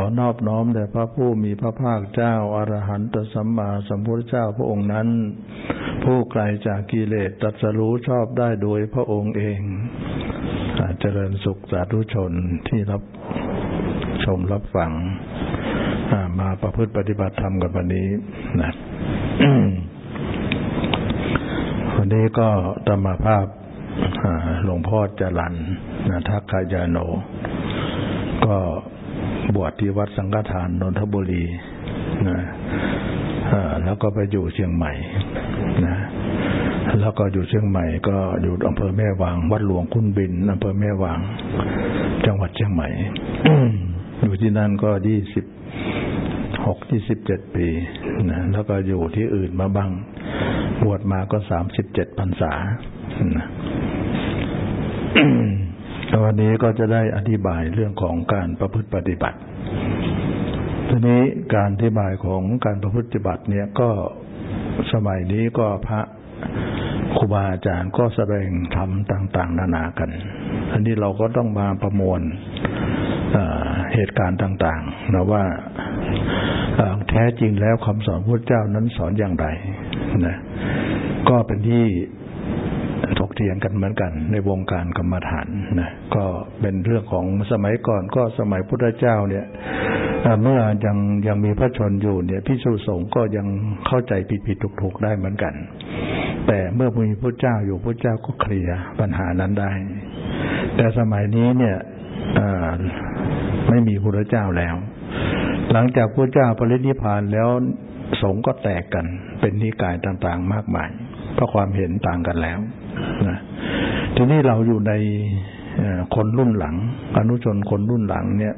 อนอบน้อมแด่พระผู้มีพระภาคเจ้าอารหันตสัมมาสัมพุทธเจ้าพระองค์นั้น ผู้ไกลจากกิเลสตรัสรู้ชอบได้โดยพระองค์เองเจริญสุขสาธุชนที่รับชมรับฟังมาประพฤติปฏิบัติธรรมกันวันนี้นะวันนี้ก็ธรรมภาพหลวงพ่อจรันนะทักขายาโน ก็ บวชที่วัดสังฆทานนนทบุรีนะแล้วก็ไปอยู่เชียงใหม่นะแล้วก็อยู่เชียงใหม่ก็อยู่อำเภอแม่วาง วัดหลวงคุณบินอำเภอแม่วาง จังหวัดเชียงใหม่ อยู่ที่นั่นก็ยี่สิบหกยี่สิบเจ็ดปีนะแล้วก็อยู่ที่อื่นมาบ้าง บวชมาก็สามสิบเจ็ดพรรษานะ วันนี้ก็จะได้อธิบายเรื่องของการประพฤติปฏิบัติ ทีนี้การอธิบายของการประพฤติปฏิบัติเนี่ยก็สมัยนี้ก็พระครูบาอาจารย์ก็แสดงธรรมต่าง ๆ นานากันอันนี้เราก็ต้องมาประมวลเหตุการณ์ต่างๆนะว่าแท้จริงแล้วคำสอนพระเจ้านั้นสอนอย่างไรนะก็เป็นที่ ถียงกันเหมือนกัน ในวงการกรรมฐานนะก็เป็นเรื่องของสมัยก่อนก็สมัยพุทธเจ้าเนี่ยเมื่อยังยังมีพระชนอยู่เนี่ยพิสุสงก็ยังเข้าใจผิดผิดถูกถูกได้เหมือนกัน แต่เมื่อมีพระเจ้าอยู่พระเจ้าก็เคลียร์ปัญหานั้นได้ แต่สมัยนี้เนี่ยไม่มีพระเจ้าแล้ว หลังจากพระเจ้าปรินิพานแล้วสงก็แตกกัน เป็นนิกายต่างๆมากมายเพราะความเห็นต่างกันแล้ว นะทีนี้เราอยู่ในคนรุ่นหลัง อนุชนคนรุ่นหลังเนี่ย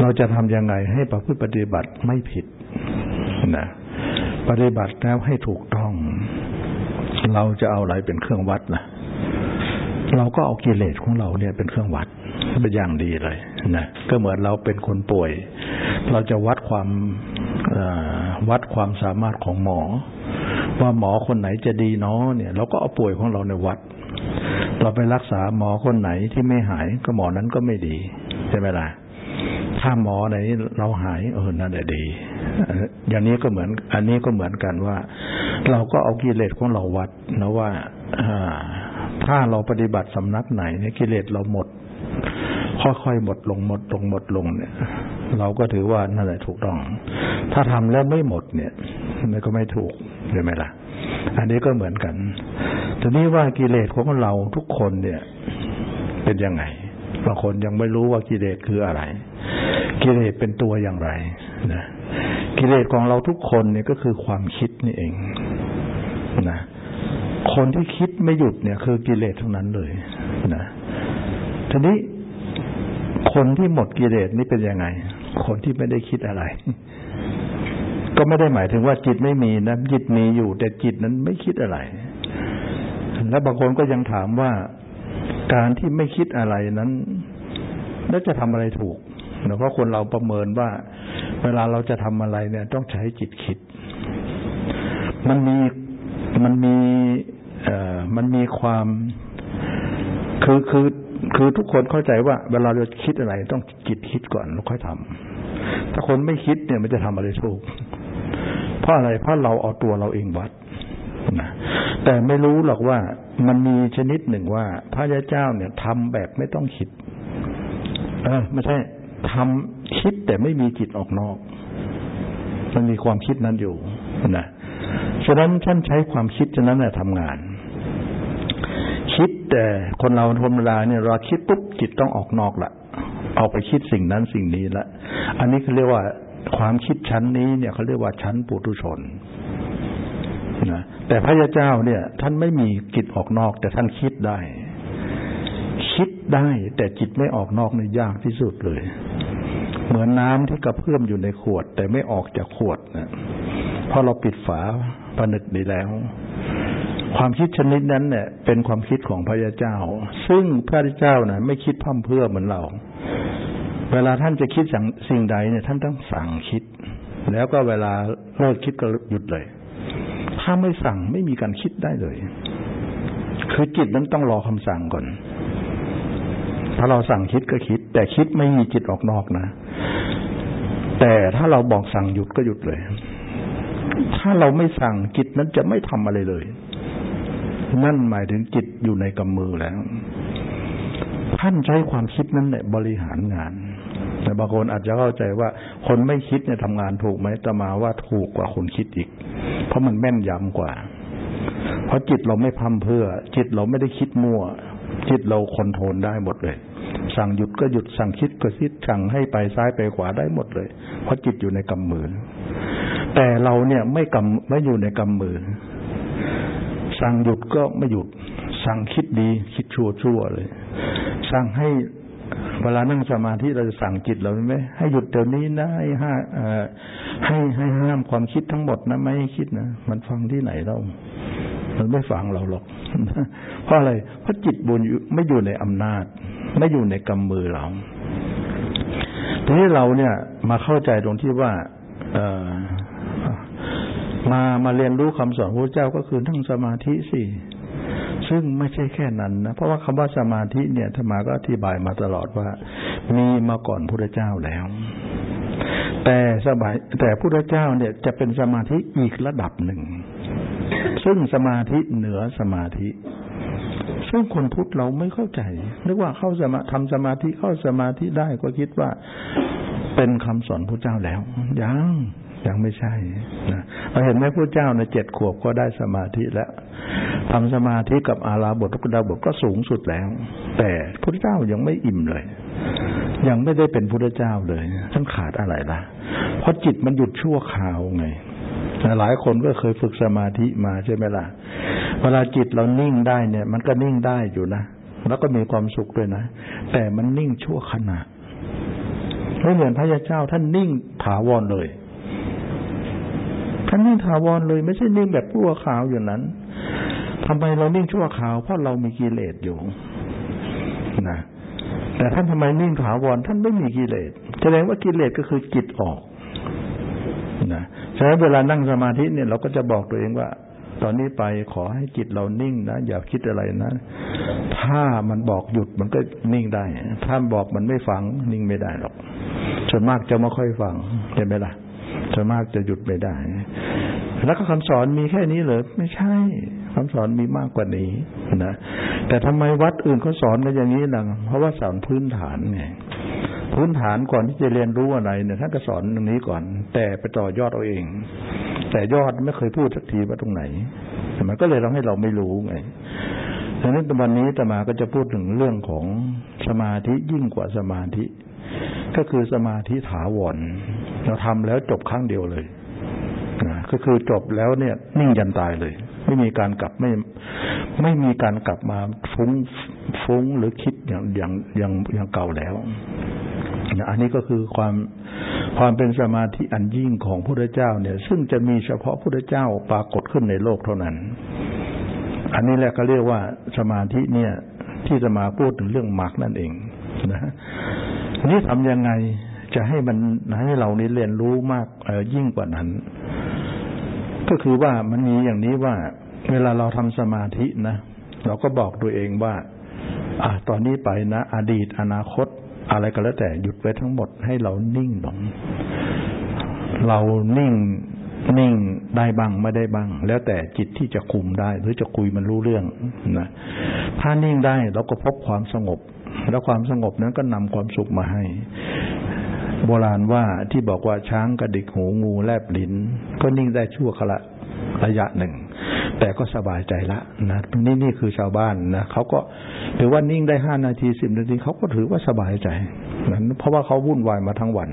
เราจะทำยังไงให้ประพฤติปฏิบัติไม่ผิดนะปฏิบัติแล้วให้ถูกต้อง เราจะเอาอะไรเป็นเครื่องวัดนะเราก็เอากิเลสของเราเนี่ยเป็นเครื่องวัดเป็นอย่างดีเลยนะก็เหมือนเราเป็นคนป่วย เราจะวัดความวัดความสามารถของหมอ ว่าหมอคนไหนจะดีเนาะเนี่ย เราก็เอาป่วยของเราในวัด เราไปรักษาหมอคนไหนที่ไม่หายก็หมอนั้นก็ไม่ดีใช่ไหมล่ะถ้าหมอไหนเราหายเออนั่นแหละดี อย่างนี้ก็เหมือน อันนี้ก็เหมือนกันว่า เราก็เอากิเลสของเราวัดนะว่าถ้าเราปฏิบัติสำนักไหนเนี่ยกิเลสเราหมดค่อยๆหมดลงหมดลงหมดลงเนี่ย เราก็ถือว่านั่นแหละถูกต้อง ถ้าทำแล้วไม่หมดเนี่ยมันก็ไม่ถูกใช่ไหมล่ะ อันนี้ก็เหมือนกันทีนี้ว่ากิเลสของเราทุกคนเนี่ย เป็นยังไงบางคนยังไม่รู้ว่ากิเลสคืออะไร กิเลสเป็นตัวอย่างไรนะกิเลสของเราทุกคนเนี่ยก็คือความคิดนี่เองนะคนที่คิดไม่หยุดเนี่ย คือกิเลสทั้งนั้นเลยนะทีนี้คนที่หมดกิเลสนี่เป็นยังไง คนที่ไม่ได้คิดอะไร ก็ไม่ได้หมายถึงว่าจิตไม่มีนะจิตมีอยู่ แต่จิตนั้นไม่คิดอะไร แล้วบางคนก็ยังถามว่าการที่ไม่คิดอะไรนั้น แล้วจะทำอะไรถูกเพราะคนเราประเมินว่า เวลาเราจะทำอะไรเนี่ย ต้องใช้จิตคิด มันมีมันมีเอ่อมันมีความคือคือ คือทุกคนเข้าใจว่า เวลาเราคิดอะไรต้องจิตคิดก่อนแล้วค่อยทำถ้าคนไม่คิดเนี่ยมันจะทำอะไรถูก เพราะอะไรเพราะเราเอาตัวเราเองวัดนะแต่ไม่รู้หรอกว่ามันมีชนิดหนึ่งว่า พระยาเจ้าเนี่ยทำแบบไม่ต้องคิด เออไม่ใช่ทำคิดแต่ไม่มีจิตออกนอก มันมีความคิดนั้นอยู่นะฉะนั้นท่านใช้ความคิดฉะนั้นแหละทำงาน คิดแต่คนเราธรรมดาเนี่ยเราคิดปุ๊บจิตต้องออกนอกละออกไปคิดสิ่งนั้นสิ่งนี้ละอันนี้เขาเรียกว่าความคิดชั้นนี้เนี่ยเขาเรียกว่าชั้นปุถุชนนะแต่พระยาเจ้าเนี่ย ท่านไม่มีจิตออกนอก แต่ท่านคิดได้ คิดได้แต่จิตไม่ออกนอกในยากที่สุดเลย เหมือนน้ำที่กระเพื่อมอยู่ในขวด แต่ไม่ออกจากขวดนะเพราะเราปิดฝาผนึกดีแล้ว ความคิดชนิดนั้นเนี่ย เป็นความคิดของพระยาเจ้า ซึ่งพระยาเจ้านะไม่คิดพั่มเพื่อเหมือนเรา เวลาท่านจะคิดสิ่งใดเนี่ยท่านต้องสั่งคิด แล้วก็เวลาเลิกคิดก็หยุดเลย ถ้าไม่สั่งไม่มีการคิดได้เลย คือจิตนั้นต้องรอคำสั่งก่อนถ้าเราสั่งคิดก็คิด แต่คิดไม่มีจิตออกนอกนะ แต่ถ้าเราบอกสั่งหยุดก็หยุดเลย ถ้าเราไม่สั่งจิตนั้นจะไม่ทำอะไรเลย นั่นหมายถึงจิตอยู่ในกำมือแล้ว ท่านใช้ความคิดนั้นเนี่ยบริหารงาน แต่บางคนอาจจะเข้าใจว่า คนไม่คิดเนี่ยทำงานถูกไหมแต่มาว่าถูกกว่าคนคิดอีก เพราะมันแม่นยำกว่า เพราะจิตเราไม่พัมเพื่อ จิตเราไม่ได้คิดมั่ว จิตเราคอนโทรลได้หมดเลย สั่งหยุดก็หยุดสั่งคิดก็คิดสั่งให้ไปซ้ายไปขวาได้หมดเลย เพราะจิตอยู่ในกำมือแต่เราเนี่ยไม่กำไม่อยู่ในกำมือ สั่งหยุดก็ไม่หยุด สั่งคิดดี คิดชั่วชั่วเลย สั่งให้เวลานั่งสมาธิเราจะสั่งจิตเราไหมให้หยุดเดี๋ยวนี้นะให้ห้าให้ให้ห้ามความคิดทั้งหมดนะไม่ให้คิดนะมันฟังที่ไหนเรามันไม่ฟังเราหรอกเพราะอะไรเพราะจิตบุญไม่อยู่ในอำนาจ ไม่อยู่ในกำมือเราทีนี้เราเนี่ย มาเข้าใจตรงที่ว่า เออ มามาเรียนรู้คำสอนพระเจ้าก็คือนั่งสมาธิสิซึ่งไม่ใช่แค่นั้นนะเพราะว่าคำว่าสมาธิเนี่ยธรรมาก็อธิบายมาตลอดว่า มีมาก่อนพระเจ้าแล้ว แต่สบายแต่พระเจ้าเนี่ยจะเป็นสมาธิอีกระดับหนึ่ง ซึ่งสมาธิเหนือสมาธิซึ่งคนพุทธเราไม่เข้าใจ นึกว่าเข้าสมาทำสมาธิเข้าสมาธิได้ก็คิดว่าเป็นคำสอนพระเจ้าแล้วยัง ยังไม่ใช่นะเราเห็นไหมพระเจ้าในเจ็ดขวบก็ได้สมาธิแล้วทำสมาธิกับอาราบทุกดาบทก็สูงสุดแล้ว แต่พระเจ้ายังไม่อิ่มเลย ยังไม่ได้เป็นพระเจ้าเลยท่านขาดอะไรล่ะ เพราะจิตมันหยุดชั่วคราวไงหลายคนก็เคยฝึกสมาธิมาใช่ไหมล่ะ เวลาจิตเรานิ่งได้เนี่ย มันก็นิ่งได้อยู่นะ แล้วก็มีความสุขด้วยนะ แต่มันนิ่งชั่วขณะไม่เหมือนพระยาเจ้าท่านนิ่งถาวรเลย ท่านนิ่งถาวรเลยไม่ใช่นิ่งแบบพั่วขาวอย่างนั้นทำไมเรานิ่งชั่วขาวเพราะเรามีกิเลสอยู่นะแต่ท่านทำไมนิ่งถาวรท่านไม่มีกิเลสแสดงว่ากิเลสก็คือจิตออกนะฉะนั้นเวลานั่งสมาธิเนี่ยเราก็จะบอกตัวเองว่า ตอนนี้ไปขอให้จิตเรานิ่งนะอย่าคิดอะไรนะ ถ้ามันบอกหยุดมันก็นิ่งได้ ถ้าบอกมันไม่ฟังนิ่งไม่ได้หรอกส่วนมากจะไม่ค่อยฟังเห็นไหมล่ะ ส่วนมากจะหยุดไม่ได้ แล้วก็คำสอนมีแค่นี้เหรอไม่ใช่คำสอนมีมากกว่านี้นะแต่ทำไมวัดอื่นเขาสอนกันอย่างนี้ล่ะเพราะว่าสอนพื้นฐานไงพื้นฐานก่อนที่จะเรียนรู้อะไรเนี่ยท่านก็สอนตรงนี้ก่อน แต่ไปต่อยอดเอาเอง แต่ยอดไม่เคยพูดสักทีว่าตรงไหนมันก็เลยทำให้เราไม่รู้ไงดังนั้นวันนี้ตมาก็จะพูดถึงเรื่องของสมาธิยิ่งกว่าสมาธิ ก็คือสมาธิถาวร เราทำแล้วจบครั้งเดียวเลยนะก็คือจบแล้วเนี่ย นิ่งยันตายเลย ไม่มีการกลับไม่ ไม่มีการกลับมาฟุ้งฟุ้งหรือคิดอย่างอย่างอย่างอย่างเก่าแล้วนะอันนี้ก็คือความความเป็นสมาธิอันยิ่งของพระเจ้าเนี่ย ซึ่งจะมีเฉพาะพระเจ้าปรากฏขึ้นในโลกเท่านั้น อันนี้แหละก็เรียกว่าสมาธิเนี่ย ที่จะมาพูดถึงเรื่องมรรคนั่นเองนะนี่ทำยังไง จะให้มันให้เรานี้เรียนรู้มากยิ่งกว่านั้น ก็คือว่ามันมีอย่างนี้ว่า เวลาเราทำสมาธินะเราก็บอกตัวเองว่า อ่าตอนนี้ไปนะอดีตอนาคต อะไรก็แล้วแต่หยุดไว้ทั้งหมดให้เรานิ่งลงเรานิ่งนิ่งได้บ้างไม่ได้บ้าง แล้วแต่จิตที่จะคุมได้ หรือจะคุยมันรู้เรื่องนะถ้านิ่งได้เราก็พบความสงบ แล้วความสงบนั้นก็นำความสุขมาให้ โบราณว่าที่บอกว่าช้างกระดิกหูงูแลบลิ้น ก็นิ่งได้ชั่วขณะระยะหนึ่ง แต่ก็สบายใจละนะนี่นี่คือชาวบ้านนะเขาก็ถือว่านิ่งได้ห้านาทีสิบนาทีเขาก็ถือว่าสบายใจนั้นเพราะว่าเขาวุ่นวายมาทั้งวัน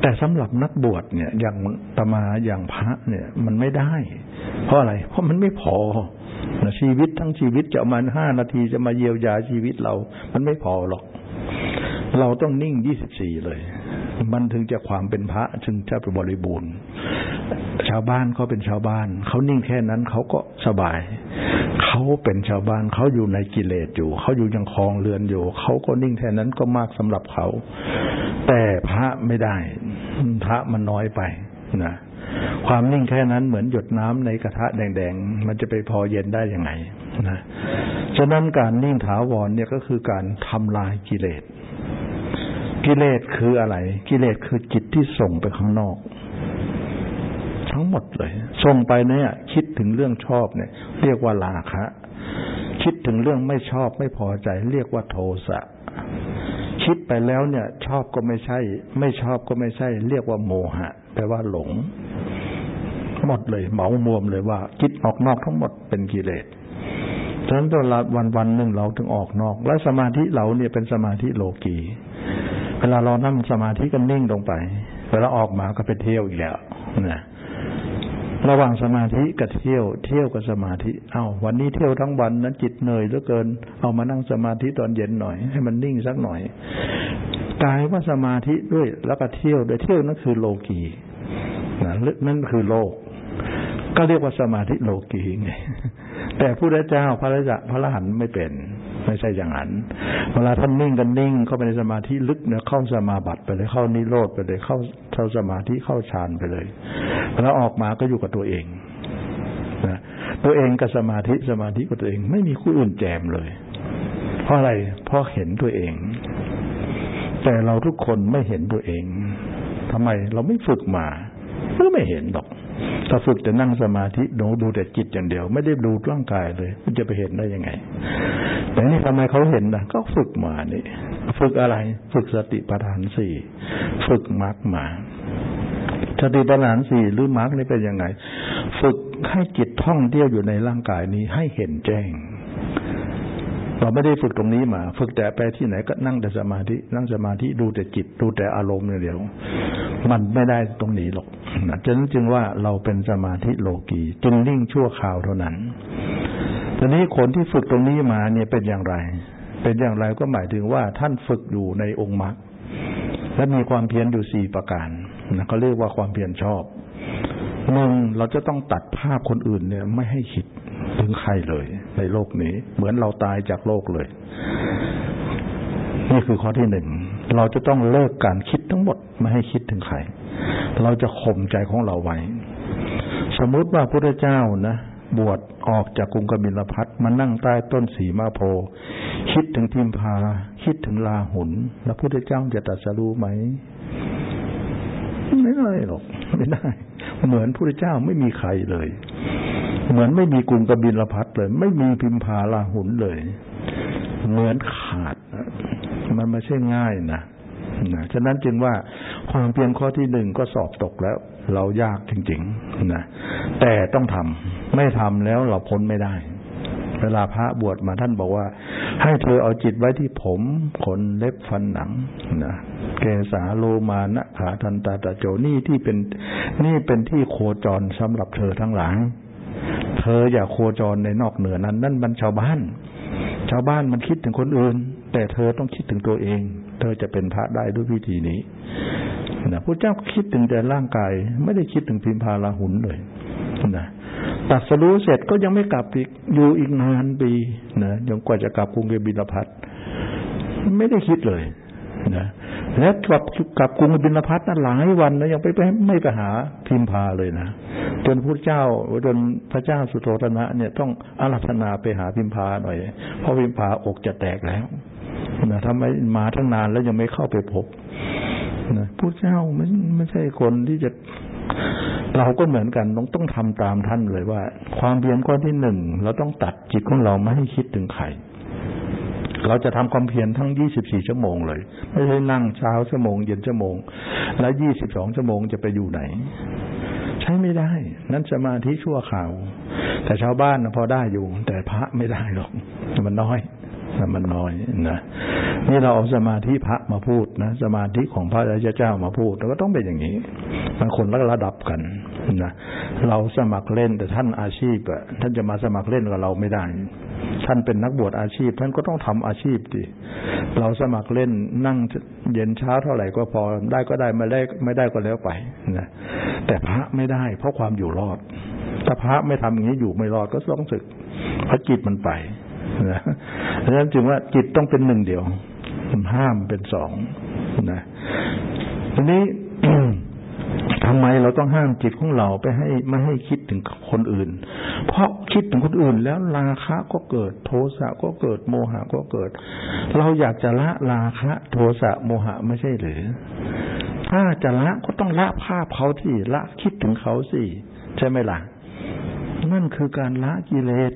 แต่สำหรับนักบวชเนี่ย อย่างตมาอย่างพระเนี่ย มันไม่ได้ เพราะอะไร เพราะมันไม่พอชีวิตทั้งชีวิตจะมาห้านาทีจะมาเยียวยาชีวิตเรา มันไม่พอหรอก เราต้องนิ่งยี่สิบสี่เลย มันถึงจะความเป็นพระถึงจะเป็นบริบูรณ์ ชาวบ้านเขาเป็นชาวบ้าน เขานิ่งแค่นั้นเขาก็สบาย เขาเป็นชาวบ้านเขาอยู่ในกิเลสอยู่ เขาอยู่ยังคลองเรือนอยู่ เขาก็นิ่งแค่นั้นก็มากสำหรับเขา แต่พระไม่ได้ พระมันน้อยไปนะความนิ่งแค่นั้นเหมือนหยดน้ำในกระทะแดงๆ มันจะไปพอเย็นได้ยังไงนะ ฉะนั้นการนิ่งถาวรเนี่ยก็คือการทำลายกิเลส กิเลสคืออะไร กิเลสคือจิตที่ส่งไปข้างนอก ทั้งหมดเลย ส่งไปเนี่ย คิดถึงเรื่องชอบเนี่ย เรียกว่าราคะ คิดถึงเรื่องไม่ชอบไม่พอใจ เรียกว่าโทสะคิดไปแล้วเนี่ย ชอบก็ไม่ใช่ ไม่ชอบก็ไม่ใช่ เรียกว่าโมหะแปลว่าหลง หมดเลยเหมามวมเลยว่า คิดออกนอกทั้งหมดเป็นกิเลสฉะนั้นตลอดวันวันหนึ่งเราถึงออกนอก และสมาธิเราเนี่ยเป็นสมาธิโลกี เวลาเรานั่งสมาธิก็นิ่งลงไป เวลาออกมาก็ไปเที่ยวอีกแล้วนะระหว่างสมาธิกับเที่ยว เที่ยวกับสมาธิ เอา้าวันนี้เที่ยวทั้งวันนั้นจิตเหนื่อยเหลือเกิน เอามานั่งสมาธิตอนเย็นหน่อย ให้มันนิ่งสักหน่อยกลายว่าสมาธิด้วยแล้วก็เที่ยวโดยเที่ยวนั่นคือโลกีนะนั่นคือโลก ก็เรียกว่าสมาธิโลกีไงแต่พระเจ้าพระราชพระรหันไม่เป็น ไม่ใช่อย่างนั้น เวลาท่านนิ่งกันนิ่งเข้าไปในสมาธิลึกเนี่ยเข้าสมาบัติไปเลยเข้านิโรธไปเลยเข้าเข้าสมาธิเข้าฌานไปเลยแล้วออกมาก็อยู่กับตัวเองนะตัวเองกับสมาธิสมาธิกับตัวเอง ไม่มีคู่อื่นแจมเลย เพราะอะไรเพราะเห็นตัวเอง แต่เราทุกคนไม่เห็นตัวเองทำไมเราไม่ฝึกมาก็ไม่เห็นหรอก ถ้าฝึกแต่นั่งสมาธิดูดูแต่จิตอย่างเดียว ไม่ได้ดูร่างกายเลย มันจะไปเห็นได้ยังไง แต่นี่ทำไมเขาเห็นนะก็ฝึกมานี่ ฝึกอะไร ฝึกสติปัฏฐานสี่ฝึกมรรคมาสติปัฏฐานสี่หรือมรรคนี่เป็นยังไง ฝึกให้จิตท่องเที่ยวอยู่ในร่างกายนี้ให้เห็นแจ้ง เราไม่ได้ฝึกตรงนี้มา ฝึกแต่ไปที่ไหนก็นั่งแต่สมาธิ นั่งสมาธิดูแต่จิต ดูแต่อารมณ์อย่างเดียว มันไม่ได้ตรงนี้หรอกนะฉะนั้นจึงว่าเราเป็นสมาธิโลกีจึงนิ่งชั่วคราวเท่านั้นทีนี้คนที่ฝึกตรงนี้มาเนี่ยเป็นอย่างไร เป็นอย่างไรก็หมายถึงว่าท่านฝึกอยู่ในองค์มรรคและมีความเพียรอยู่สี่ประการนะเขาเรียกว่าความเพียรชอบ หนึ่งเราจะต้องตัดภาพคนอื่นเนี่ย ไม่ให้คิดถึงใครเลย ในโลกนี้ เหมือนเราตายจากโลกเลย นี่คือข้อที่หนึ่งเราจะต้องเลิกการคิดทั้งหมดไม่ให้คิดถึงใคร เราจะข่มใจของเราไว้ สมมุติว่าพระเจ้านะบวชออกจากกรุงกบิลพัทมานั่งใต้ต้นสีมาโพ คิดถึงทิมพา คิดถึงลาหุน แล้วพระเจ้าจะตัดสรู้ไหม ไม่ได้หรอก ไม่ได้ เหมือนพระเจ้าไม่มีใครเลย เหมือนไม่มีกรุงกบิลพัทเลย ไม่มีพิมพาลาหุนเลย เหมือนขาด มันไม่ใช่ง่ายนะนะฉะนั้นจึงว่าความเพียรข้อที่หนึ่งก็สอบตกแล้ว เรายากจริง ๆ นะแต่ต้องทำไม่ทำแล้วเราพ้นไม่ได้ เวลาพระบวชมาท่านบอกว่า ให้เธอเอาจิตไว้ที่ผมขนเล็บฟันหนังนะเกสาโลมานะขาทันตาตะโจนี่ที่เป็นนี่เป็นที่โคจรสำหรับเธอทั้งหลายเธออย่าโคจรในนอกเหนือนั้น นั่นมันชาวบ้าน ชาวบ้านมันคิดถึงคนอื่น แต่เธอต้องคิดถึงตัวเอง เธอจะเป็นพระได้ด้วยวิธีนี้นะพระเจ้าคิดถึงแต่ร่างกาย ไม่ได้คิดถึงพิมพาลาหุนเลยนะ ตัดสรู้เสร็จก็ยังไม่กลับอีกอยู่อีกนานปีนะยังกว่าจะกลับกรุงเกบิลพัทไม่ได้คิดเลยนะและกลับกลับกรุงบินพัทนั้นหลายวันนะยังไปไม่ไปหาพิมพาเลยนะจนพระเจ้าจนพระเจ้าสุโธธนะ เนี่ยต้องอารัธนาไปหาพิมพาหน่อย เพราะพิมพาอกจะแตกแล้วนะทำไมมาทั้งนานแล้วยังไม่เข้าไปพบนะผู้เจ้าไม่ไม่ใช่คนที่จะ เราก็เหมือนกันต้องต้องทำตามท่านเลยว่า ความเพียรข้อที่หนึ่งเราต้องตัดจิตของเราไม่ให้คิดถึงใครเราจะทำความเพียรทั้งยี่สิบสี่ชั่วโมงเลย ไม่ใช่นั่งเช้าชั่วโมง เย็นชั่วโมง แล้วยี่สิบสองชั่วโมงจะไปอยู่ไหน ใช้ไม่ได้ นั่นสมาธิชั่วข่าว แต่ชาวบ้านพอได้อยู่ แต่พระไม่ได้หรอก มันน้อย มันน้อยนะนี่เราเอาสมาธิพระมาพูดนะสมาธิของพระราชเจ้ามาพูดแล้วก็ต้องเป็นอย่างนี้บางคนระดับกันนะเราสมัครเล่นแต่ท่านอาชีพอะท่านจะมาสมัครเล่นกับเราไม่ได้ ท่านเป็นนักบวชอาชีพ ท่านก็ต้องทำอาชีพดิเราสมัครเล่นนั่งเย็นเช้าเท่าไหร่ก็พอได้ก็ได้ไม่ได้ไม่ได้ก็แล้วไปนะแต่พระไม่ได้ เพราะความอยู่รอดถ้าพระไม่ทำอย่างนี้อยู่ไม่รอดก็ต้องศึกพระจิตมันไป นะดังนั้นจึงว่าจิตต้องเป็นหนึ่งเดียวห้ามเป็นสองนะทีนี้ทำไมเราต้องห้ามจิตของเราไปให้ไม่ให้คิดถึงคนอื่น เพราะคิดถึงคนอื่นแล้วราคะก็เกิด โทสะก็เกิดโมหะก็เกิด เราอยากจะละราคะ โทสะโมหะไม่ใช่หรือ ถ้าจะละก็ต้องละภาพเขาที่ละคิดถึงเขาสิใช่ไหมล่ะ นั่นคือการละกิเลส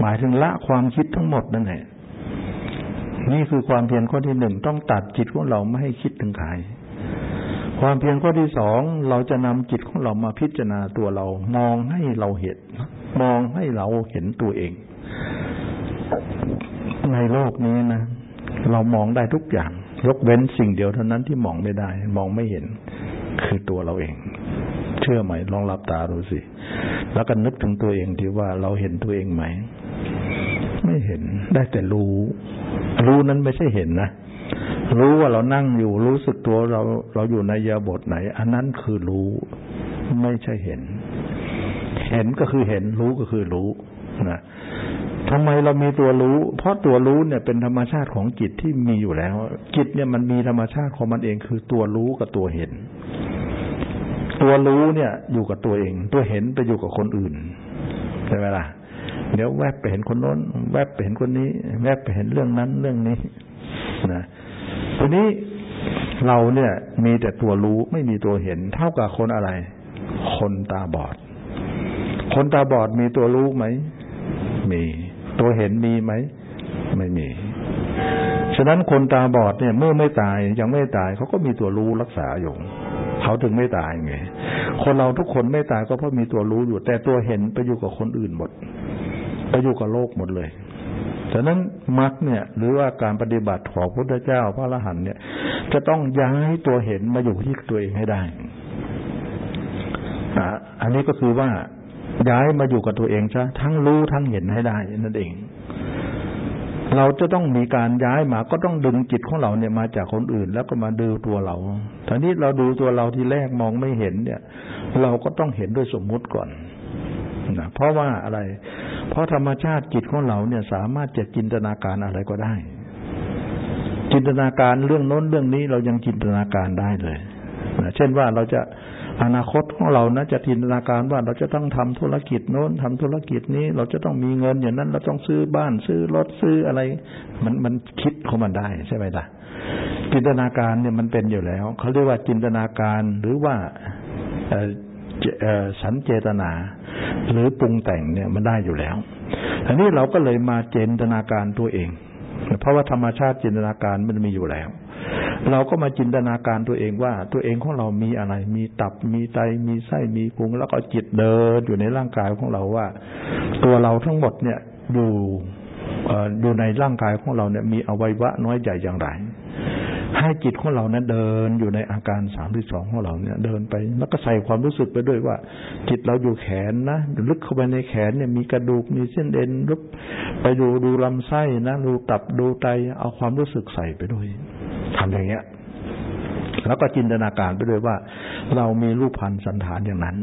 หมายถึงละความคิดทั้งหมดนั่นแหละนี่คือความเพียรข้อที่หนึ่งต้องตัดจิตของเราไม่ให้คิดถึงใครความเพียรข้อที่สองเราจะนำจิตของเรามาพิจารณาตัวเรา มองให้เราเห็น มองให้เราเห็นตัวเอง ในโลกนี้นะเรามองได้ทุกอย่าง ยกเว้นสิ่งเดียวเท่านั้นที่มองไม่ได้ มองไม่เห็นคือตัวเราเอง เชื่อไหมลองหลับตาดูสิ แล้วก็นึกถึงตัวเองที่ว่าเราเห็นตัวเองไหม ไม่เห็นได้แต่รู้ รู้นั้นไม่ใช่เห็นนะรู้ว่าเรานั่งอยู่รู้สึกตัวเราเราอยู่ในยาบทไหน อันนั้นคือรู้ไม่ใช่เห็น เห็นก็คือเห็นรู้ก็คือรู้นะทำไมเรามีตัวรู้ เพราะตัวรู้เนี่ยเป็นธรรมชาติของจิตที่มีอยู่แล้ว จิตเนี่ยมันมีธรรมชาติของมันเองคือตัวรู้กับตัวเห็น ตัวรู้เนี่ย อยู่กับตัวเอง ตัวเห็นไปอยู่กับคนอื่นใช่ไหมล่ะเดี๋ยวแวบไปเห็นคนโน้น แวบไปเห็นคนนี้ แวบไปเห็นเรื่องนั้นเรื่องนี้นะทีนี้เราเนี่ย มีแต่ตัวรู้ไม่มีตัวเห็น เท่ากับคนอะไร คนตาบอด คนตาบอดมีตัวรู้ไหมมี ตัวเห็นมีไหมไม่มีฉะนั้นคนตาบอดเนี่ย เมื่อไม่ตายยังไม่ตายเขาก็มีตัวรู้รักษาอยู่ เขาถึงไม่ตายไง คนเราทุกคนไม่ตายก็เพราะมีตัวรู้อยู่ แต่ตัวเห็นไปอยู่กับคนอื่นหมด ไปอยู่กับโลกหมดเลยฉะนั้นมรรคเนี่ย หรือว่าการปฏิบัติของพระพุทธเจ้าพระอรหันต์เนี่ย จะต้องย้ายตัวเห็นมาอยู่ที่ตัวเองให้ได้อันนี้ก็คือว่าย้ายมาอยู่กับตัวเองซะทั้งรู้ทั้งเห็นให้ได้นั่นเอง เราจะต้องมีการย้ายมาก็ต้องดึงจิตของเราเนี่ยมาจากคนอื่น แล้วก็มาดูตัวเราทีนี้เราดูตัวเราที่แรกมองไม่เห็นเนี่ย เราก็ต้องเห็นด้วยสมมุติก่อนนะเพราะว่าอะไร เพราะธรรมชาติจิตของเราเนี่ยสามารถจะจินตนาการอะไรก็ได้ จินตนาการเรื่องโน้นเรื่องนี้เรายังจินตนาการได้เลยนะเช่นว่าเราจะ อนาคตของเรานะจะจินตนาการว่าเราจะต้องทำธุรกิจโน้นทำธุรกิจนี้ เราจะต้องมีเงินอย่างนั้น เราต้องซื้อบ้านซื้อรถซื้ออะไร มันมันคิดของมันได้ใช่ไหมล่ะ จินตนาการเนี่ยมันเป็นอยู่แล้วเขาเรียกว่าจินตนาการหรือว่าสันเจตนา หรือปรุงแต่งเนี่ยมันได้อยู่แล้วอันนี้เราก็เลยมาเจตนาการตัวเอง เพราะว่าธรรมชาติจินตนาการมันมีอยู่แล้ว เราก็มาจินตนาการตัวเองว่า ตัวเองของเรามีอะไร มีตับ มีไต มีไส้ มีพุง แล้วก็จิตเดินอยู่ในร่างกายของเราว่า ตัวเราทั้งหมดเนี่ยอยู่อยู่ในร่างกายของเราเนี่ยมีอวัยวะน้อยใหญ่อย่างไร ให้จิตของเรานั้นเดินอยู่ในอาการสามที่สองของเราเนี่ยเดินไปแล้วก็ใส่ความรู้สึกไปด้วยว่า จิตเราอยู่แขนนะลึกเข้าไปในแขนเนี่ยมีกระดูกมีเส้นเอ็นลุกไปดูดูลำไส้นะดูตับดูไตเอาความรู้สึกใส่ไปด้วย ทำอย่างเงี้ย แล้วก็จินตนาการไปด้วยว่า เรามีรูปพันธ์สันฐานอย่างนั้น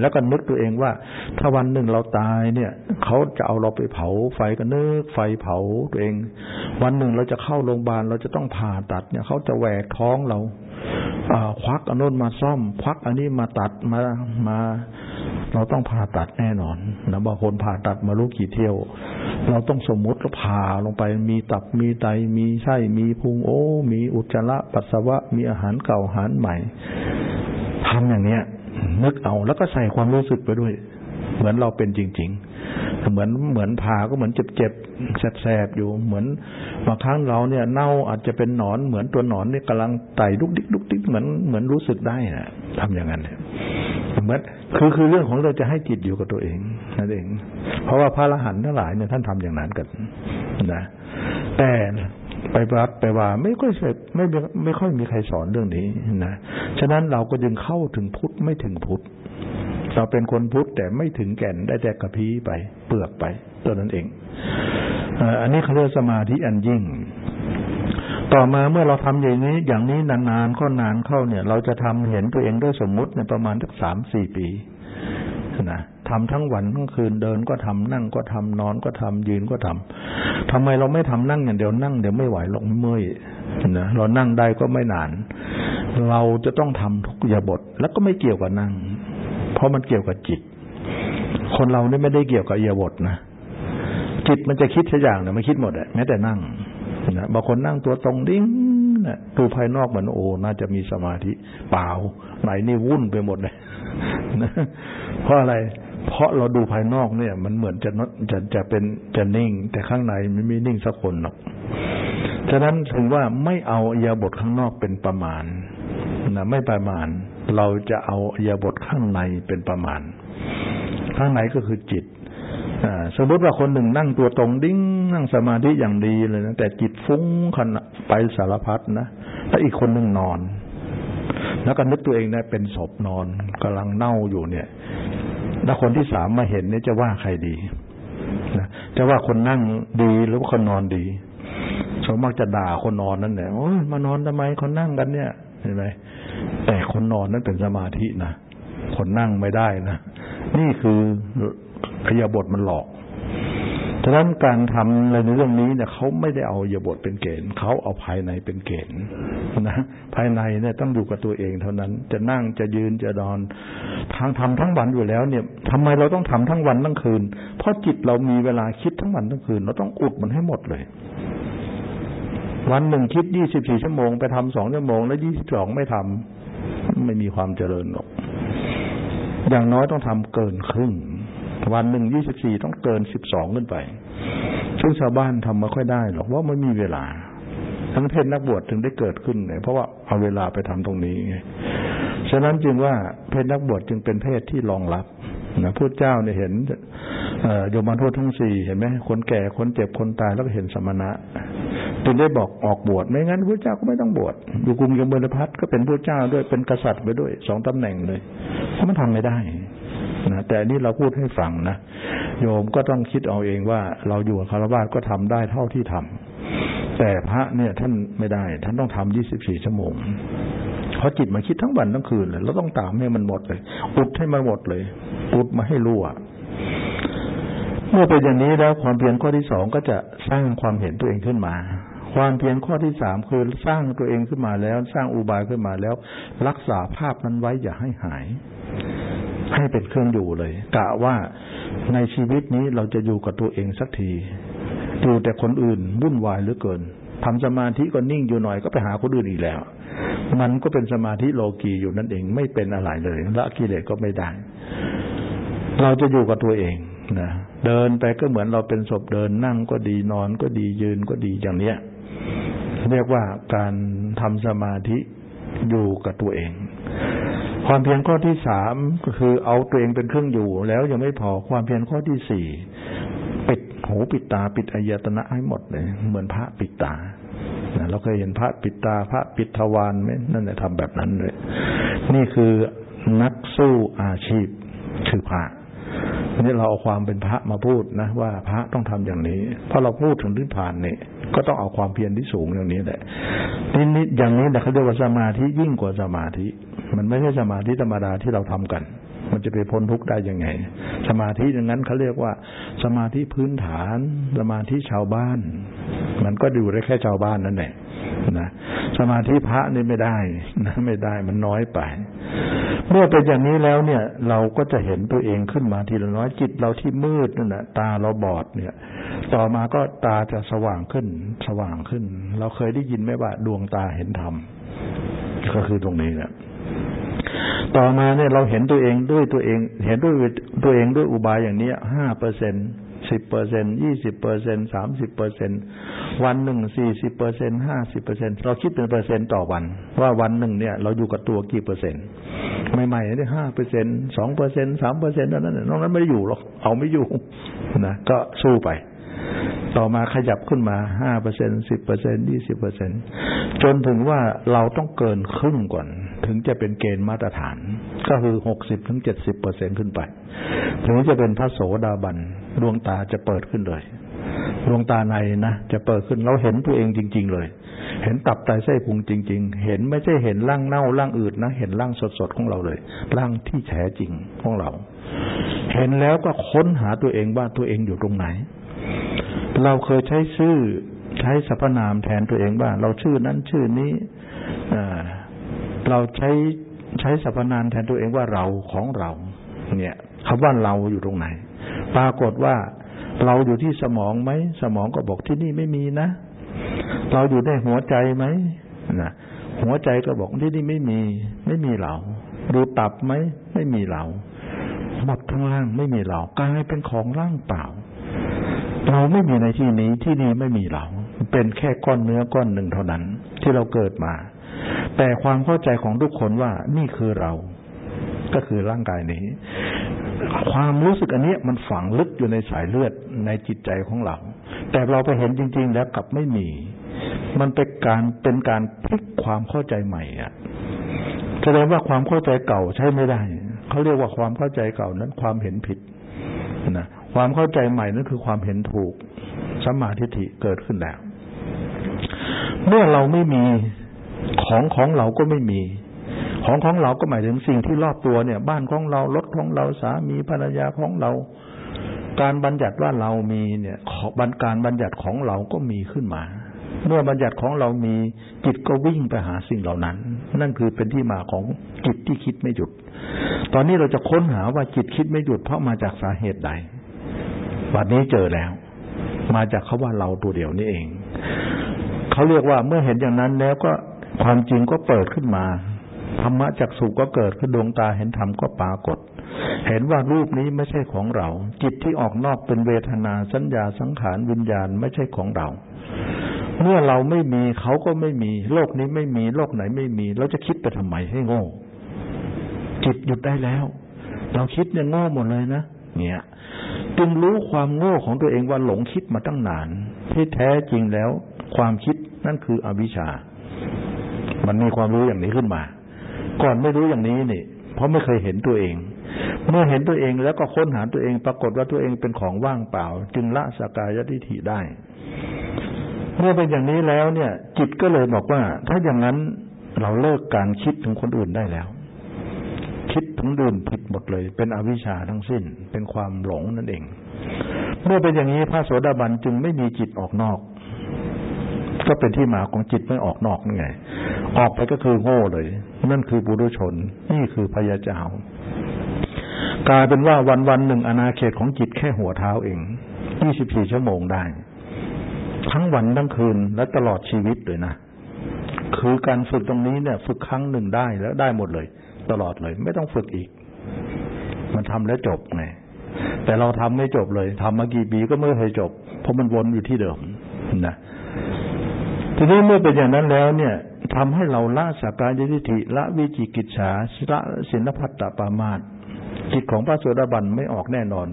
แล้วก็นึกตัวเองว่า ถ้าวันหนึ่งเราตายเนี่ยเขาจะเอาเราไปเผาไฟก็นึกไฟเผาตัวเอง วันหนึ่งเราจะเข้าโรงพยาบาลเราจะต้องผ่าตัดเนี่ยเขาจะแหวกท้องเราควักอันน้นมาซ่อม ควักอันนี้มาตัดมามา เราต้องผ่าตัดแน่นอนนะบางคนผ่าตัดมารู้กี่เที่ยว เราต้องสมมุติเราผ่าลงไปมีตับมีไตมีไส้มีพุงโอ้ มีอุจจาระปัสสาวะมีอาหารเก่าอาหารใหม่ทำอย่างเนี้ยนึกเอาแล้วก็ใส่ความรู้สึกไปด้วย เหมือนเราเป็นจริง ๆ เหมือนเหมือนผ่าก็เหมือนเจ็บๆแสบๆอยู่เหมือนบางครั้งเราเนี่ย เน่าอาจจะเป็นหนอนเหมือนตัวหนอนเนี่ยกำลังไต่ลุกดิกลุกดิกเหมือนเหมือนรู้สึกได้นะทำอย่างนั้นเนี่ยเหมือนคือคือเรื่องของเราจะให้จิตอยู่กับตัวเองนั่นเอง เพราะว่าพระอรหันต์ทั้งหลายเนี่ยท่านทำอย่างนั้นกันนะแต่ไปวัดไปว่าไม่ค่อยไม่ไม่ค่อยมีใครสอนเรื่องนี้นะฉะนั้นเราก็จึงเข้าถึงพุทธไม่ถึงพุทธ เราเป็นคนพุทธแต่ไม่ถึงแก่นได้แต่กระพี้ไป เปลือกไปตัวนั้นเองอันนี้เขาเรียกสมาธิอันยิ่ง ต่อมาเมื่อเราทำอย่างนี้ อย่างนี้นานๆก็นานเข้าเนี่ย เราจะทำเห็นตัวเองด้วยสมมุติในประมาณสักสามสี่ปีนะทำทั้งวันทั้งคืนเดินก็ทำนั่งก็ทำนอนก็ทำยืนก็ทำทำไมเราไม่ทำนั่งอย่างเดียวนั่งเดี๋ยวไม่ไหวลงเมื่อยนะเรานั่งได้ก็ไม่นาน เราจะต้องทำทุกยาบท แล้วก็ไม่เกี่ยวกับนั่ง เพราะมันเกี่ยวกับจิต คนเราเนี่ยไม่ได้เกี่ยวกับยาบทนะจิตมันจะคิดสักอย่างเนี่ยมันคิดหมดอะแม้แต่นั่งนะบางคนนั่งตัวตรงดิ้งนะดูภายนอกเหมือนโอ้น่าจะมีสมาธิเปล่า ไหนนี่วุ่นไปหมดเลยนะเพราะอะไร เพราะเราดูภายนอกเนี่ย มันเหมือนจะนจะจะเป็นจะนิ่ง แต่ข้างในไม่มีนิ่งสักคนหรอกฉะนั้นถึงว่าไม่เอายาบทข้างนอกเป็นประมาณนะไม่ประมาณ เราจะเอายาบทข้างในเป็นประมาณ ข้างในก็คือจิตสมมติว่าคนหนึ่งนั่งตัวตรงดิ้งนั่งสมาธิอย่างดีเลยนะแต่จิตฟุ้งขณะไปสารพัดนะแล้วอีกคนหนึ่งนอน แล้วก็นึกตัวเองได้เป็นศพนอนกำลังเน่าอยู่เนี่ยถ้าคนที่สามมาเห็นเนี่ยจะว่าใครดีนะจะว่าคนนั่งดีหรือว่าคนนอนดีส่วนมากจะด่าคนนอนนั่นแหละโอ้ยมานอนทำไมคนนั่งกันเนี่ย เห็นไหมแต่คนนอนนั้นเป็นสมาธินะคนนั่งไม่ได้นะนี่คือขยาบทมันหลอกฉะนั้นการทำอะไรในเรื่องนี้เนี่ยเขาไม่ได้เอายาบทเป็นเกณฑ์เขาเอาภายในเป็นเกณฑ์นะภายในเนี่ยต้องอยู่กับตัวเองเท่านั้น จะนั่งจะยืนจะนอน ทางทำทั้งวันอยู่แล้ว เนี่ยทำไมเราต้องทำทั้งวันทั้งคืน เพราะจิตเรามีเวลาคิดทั้งวันทั้งคืน เราต้องอุดมันให้หมดเลย วันหนึ่งคิดยี่สิบสี่ชั่วโมงไปทำสองชั่วโมง แล้วยี่สิบสองไม่ทำไม่มีความเจริญหรอก อย่างน้อยต้องทำเกินครึ่ง วันหนึ่งยี่สิบสี่ต้องเกินสิบสองขึ้นไป ซึ่งชาวบ้านทำมาค่อยได้หรอกว่าไม่มีเวลา ทั้งเพศนักบวชถึงได้เกิดขึ้นเนี่ยเพราะว่าเอาเวลาไปทำตรงนี้ไงฉะนั้นจึงว่าเพศนักบวชจึงเป็นเพศที่รองรับนะพระเจ้าเนี่ยเห็น โยมทูตทั้งสี่เห็นไหมคนแก่คนเจ็บคนตายแล้วก็เห็นสมณะจึงได้บอกออกบวชไม่งั้นพระเจ้าก็ไม่ต้องบวชอยู่กรุงยมเบลพัทก็เป็นพระเจ้าด้วยเป็นกษัตริย์ไปด้วยสองตำแหน่งเลยเพราะมันทำไม่ได้นะแต่นี่เราพูดให้ฟังนะโยมก็ต้องคิดเอาเองว่า เราอยู่กับคารวะก็ทำได้เท่าที่ทำแต่พระเนี่ยท่านไม่ได้ ท่านต้องทำยี่สิบสี่ชั่วโมงเพราะจิตมันคิดทั้งวันทั้งคืนเลยเราต้องตามให้มันหมดเลย อุดให้มันหมดเลย อุดมาให้รั่ว เมื่อเป็นอย่างนี้แล้วความเพียรข้อที่สองก็จะสร้างความเห็นตัวเองขึ้นมา ความเพียรข้อที่สามคือสร้างตัวเองขึ้นมาแล้ว สร้างอุบายขึ้นมาแล้ว รักษาภาพนั้นไว้อย่าให้หาย ให้เป็นเครื่องอยู่เลยกะว่าในชีวิตนี้เราจะอยู่กับตัวเองสักทีอยู่แต่คนอื่นวุ่นวายเหลือเกินทำสมาธิก็นิ่งอยู่หน่อยก็ไปหาคนอื่นอีกแล้ว มันก็เป็นสมาธิโลกีอยู่นั่นเองไม่เป็นอะไรเลยละกิเลสก็ไม่ได้ เราจะอยู่กับตัวเอง นะเดินไปก็เหมือนเราเป็นศพเดินนั่งก็ดีนอนก็ดียืนก็ดีอย่างเนี้ยเรียกว่าการทำสมาธิอยู่กับตัวเอง ความเพียรข้อที่สามก็คือเอาตัวเองเป็นเครื่องอยู่แล้วยังไม่พอความเพียรข้อที่สี่ปิดหูปิดตาปิดอายตนะให้หมดเลย เหมือนพระปิดตาเราเคยเห็นพระปิดตาพระปิดทวารไหมนั่นแหละทำแบบนั้นเลย นี่คือนักสู้อาชีพคือพระ นี่เราเอาความเป็นพระมาพูดนะว่าพระต้องทำอย่างนี้เพราะเราพูดถึงนิพพานนี่ก็ต้องเอาความเพียรที่สูงอย่างนี้แหละนี่นี่อย่างนี้แต่เขาเรียกว่าสมาธิยิ่งกว่าสมาธิ มันไม่ใช่สมาธิธรรมดาที่เราทำกัน มันจะไปพ้นทุกข์ได้ยังไง สมาธิอย่างนั้นเขาเรียกว่า สมาธิพื้นฐาน สมาธิชาวบ้าน มันก็ดูได้แค่ชาวบ้านนั่นแหละนะสมาธิพระนี่ไม่ได้นะไม่ได้มันน้อยไป เมื่อเป็นอย่างนี้แล้วเนี่ย เราก็จะเห็นตัวเองขึ้นมาทีละน้อยจิตเราที่มืดนั่นแหละตาเราบอดเนี่ย ต่อมาก็ตาจะสว่างขึ้น สว่างขึ้น เราเคยได้ยินไหมว่าดวงตาเห็นธรรมก็คือตรงนี้เนี่ย ต่อมาเนี่ยเราเห็นตัวเองด้วยตัวเอง เห็นด้วยตัวเองด้วยอุบายอย่างนี้ห้าเปอร์เซ็นสิบเปอร์เซ็นยี่สิบเปอร์เซ็นสามสิบเปอร์เซ็นวันหนึ่งสี่สิบเปอร์เซ็นห้าสิบเปอร์เซ็นเราคิดเป็นเปอร์เซ็นต์ต่อวัน ว่าวันหนึ่งเนี่ยเราอยู่กับตัวกี่เปอร์เซ็นต์ใหม่ๆเนี่ยห้าเปอร์เซ็นสองเปอร์เซ็นสามเปอร์เซ็นต์นั้นนอกนั้นไม่ได้อยู่หรอกเอาไม่อยู่นะก็สู้ไปต่อมาขยับขึ้นมาห้าเปอร์เซ็นสิบเปอร์เซ็นยี่สิบเปอร์เซ็นจนถึงว่าเราต้องเกินครึ่งก่อน ถึงจะเป็นเกณฑ์มาตรฐาน ก็คือหกสิบถึงเจ็ดสิบเปอร์เซ็นขึ้นไป ถึงจะเป็นพระโสดาบันดวงตาจะเปิดขึ้นเลยดวงตาในนะจะเปิดขึ้นเราเห็นตัวเองจริง ๆ เลย เห็นตับไตไส้พุงจริง ๆ เห็นไม่ใช่เห็นร่างเน่าร่างอืดนะเห็นร่างสดๆของเราเลยร่างที่แท้จริงของเรา เห็นแล้วก็ค้นหาตัวเองว่าตัวเองอยู่ตรงไหน เราเคยใช้ชื่อใช้สรรพนามแทนตัวเองว่า เราชื่อนั้นชื่อนี้อ่า เราใช้ใช้สรรพนามแทนตัวเองว่าเราของเรา เนี่ยคำว่าเราอยู่ตรงไหน ปรากฏว่าเราอยู่ที่สมองไหมสมองก็บอกที่นี่ไม่มีนะ เราอยู่ในหัวใจไหมนะหัวใจก็บอกที่นี่ไม่มี ไม่มีเราดูตับไหมไม่มีเราหมดทั้งล่างไม่มีเรากลายเป็นของร่างเปล่า เราไม่มีในที่นี้ที่นี่ไม่มีเรา เป็นแค่ก้อนเนื้อก้อนหนึ่งเท่านั้น ที่เราเกิดมา แต่ความเข้าใจของทุกคนว่านี่คือเรา ก็คือร่างกายนี้ ความรู้สึกอันนี้มันฝังลึกอยู่ในสายเลือดในจิตใจของเรา แต่เราไปเห็นจริง ๆ แล้วกลับไม่มี มันเป็นการเป็นการพลิกความเข้าใจใหม่อะแสดงว่าความเข้าใจเก่าใช้ไม่ได้ เขาเรียกว่าความเข้าใจเก่านั้นความเห็นผิดนะความเข้าใจใหม่นั้นคือความเห็นถูกสัมมาทิฏฐิเกิดขึ้นแล้ว เมื่อเราไม่มี ของของเราก็ไม่มี ของของเราก็หมายถึงสิ่งที่รอบตัวเนี่ย บ้านของเรารถของเราสามีภรรยาของเรา การบัญญัติว่าเรามีเนี่ยบัญการบัญญัติของเราก็มีขึ้นมา เมื่อบัญญัติของเรามีจิตก็วิ่งไปหาสิ่งเหล่านั้น นั่นคือเป็นที่มาของจิตที่คิดไม่หยุด ตอนนี้เราจะค้นหาว่าจิตคิดไม่หยุดเพราะมาจากสาเหตุใดวันนี้เจอแล้ว มาจากเขาว่าเราตัวเดียวนี่เอง เขาเรียกว่าเมื่อเห็นอย่างนั้นแล้วก็ ความจริงก็เปิดขึ้นมาธรรมะจากสุก็เกิดขึ้นดวงตาเห็นธรรมก็ปรากฏ เห็นว่ารูปนี้ไม่ใช่ของเรา จิตที่ออกนอกเป็นเวทนาสัญญาสังขารวิญญาณไม่ใช่ของเรา เมื่อเราไม่มีเขาก็ไม่มี โลกนี้ไม่มีโลกไหนไม่มี เราจะคิดไปทำไมให้โง่ จิตหยุดได้แล้ว เราคิดเนี่ยโง่หมดเลยนะเนี่ยจึงรู้ความโง่ของตัวเองว่าหลงคิดมาตั้งนานที่แท้จริงแล้ว ความคิดนั่นคืออวิชชา มันมีความรู้อย่างนี้ขึ้นมา ก่อนไม่รู้อย่างนี้นี่เพราะไม่เคยเห็นตัวเอง เมื่อเห็นตัวเองแล้วก็ค้นหาตัวเอง ปรากฏว่าตัวเองเป็นของว่างเปล่า จึงละสกายทิฏฐิได้ เมื่อเป็นอย่างนี้แล้วเนี่ย จิตก็เลยบอกว่า ถ้าอย่างนั้นเราเลิกการคิดถึงคนอื่นได้แล้ว คิดถึงดื่มผิดหมดเลย เป็นอวิชชาทั้งสิ้น เป็นความหลงนั่นเอง เมื่อเป็นอย่างนี้พระโสดาบันจึงไม่มีจิตออกนอก ก็เป็นที่มาของจิตไม่ออกนอกนี่ไง ออกไปก็คือโง่เลย นั่นคือบุรุชน นี่คือพยาเจ้ากลายเป็นว่าวันวันหนึ่งอนาเขตของจิตแค่หัวเท้าเองยี่สิบสี่ชั่วโมงได้ ทั้งวันทั้งคืนและตลอดชีวิตเลยนะ คือการฝึกตรงนี้เนี่ย ฝึกครั้งหนึ่งได้แล้วได้หมดเลย ตลอดเลย ไม่ต้องฝึกอีก มันทำแล้วจบไง แต่เราทำไม่จบเลยทำมากี่ปีก็ไม่เคยจบ เพราะมันวนอยู่ที่เดิมนะ ทีนี้เมื่อเป็นอย่างนั้นแล้วเนี่ย ทำให้เราละสักการยทิฏฐิละวิจิกิจฉาละศิลพัตตปามาตจิตของพระโสดาบันไม่ออกแน่นอน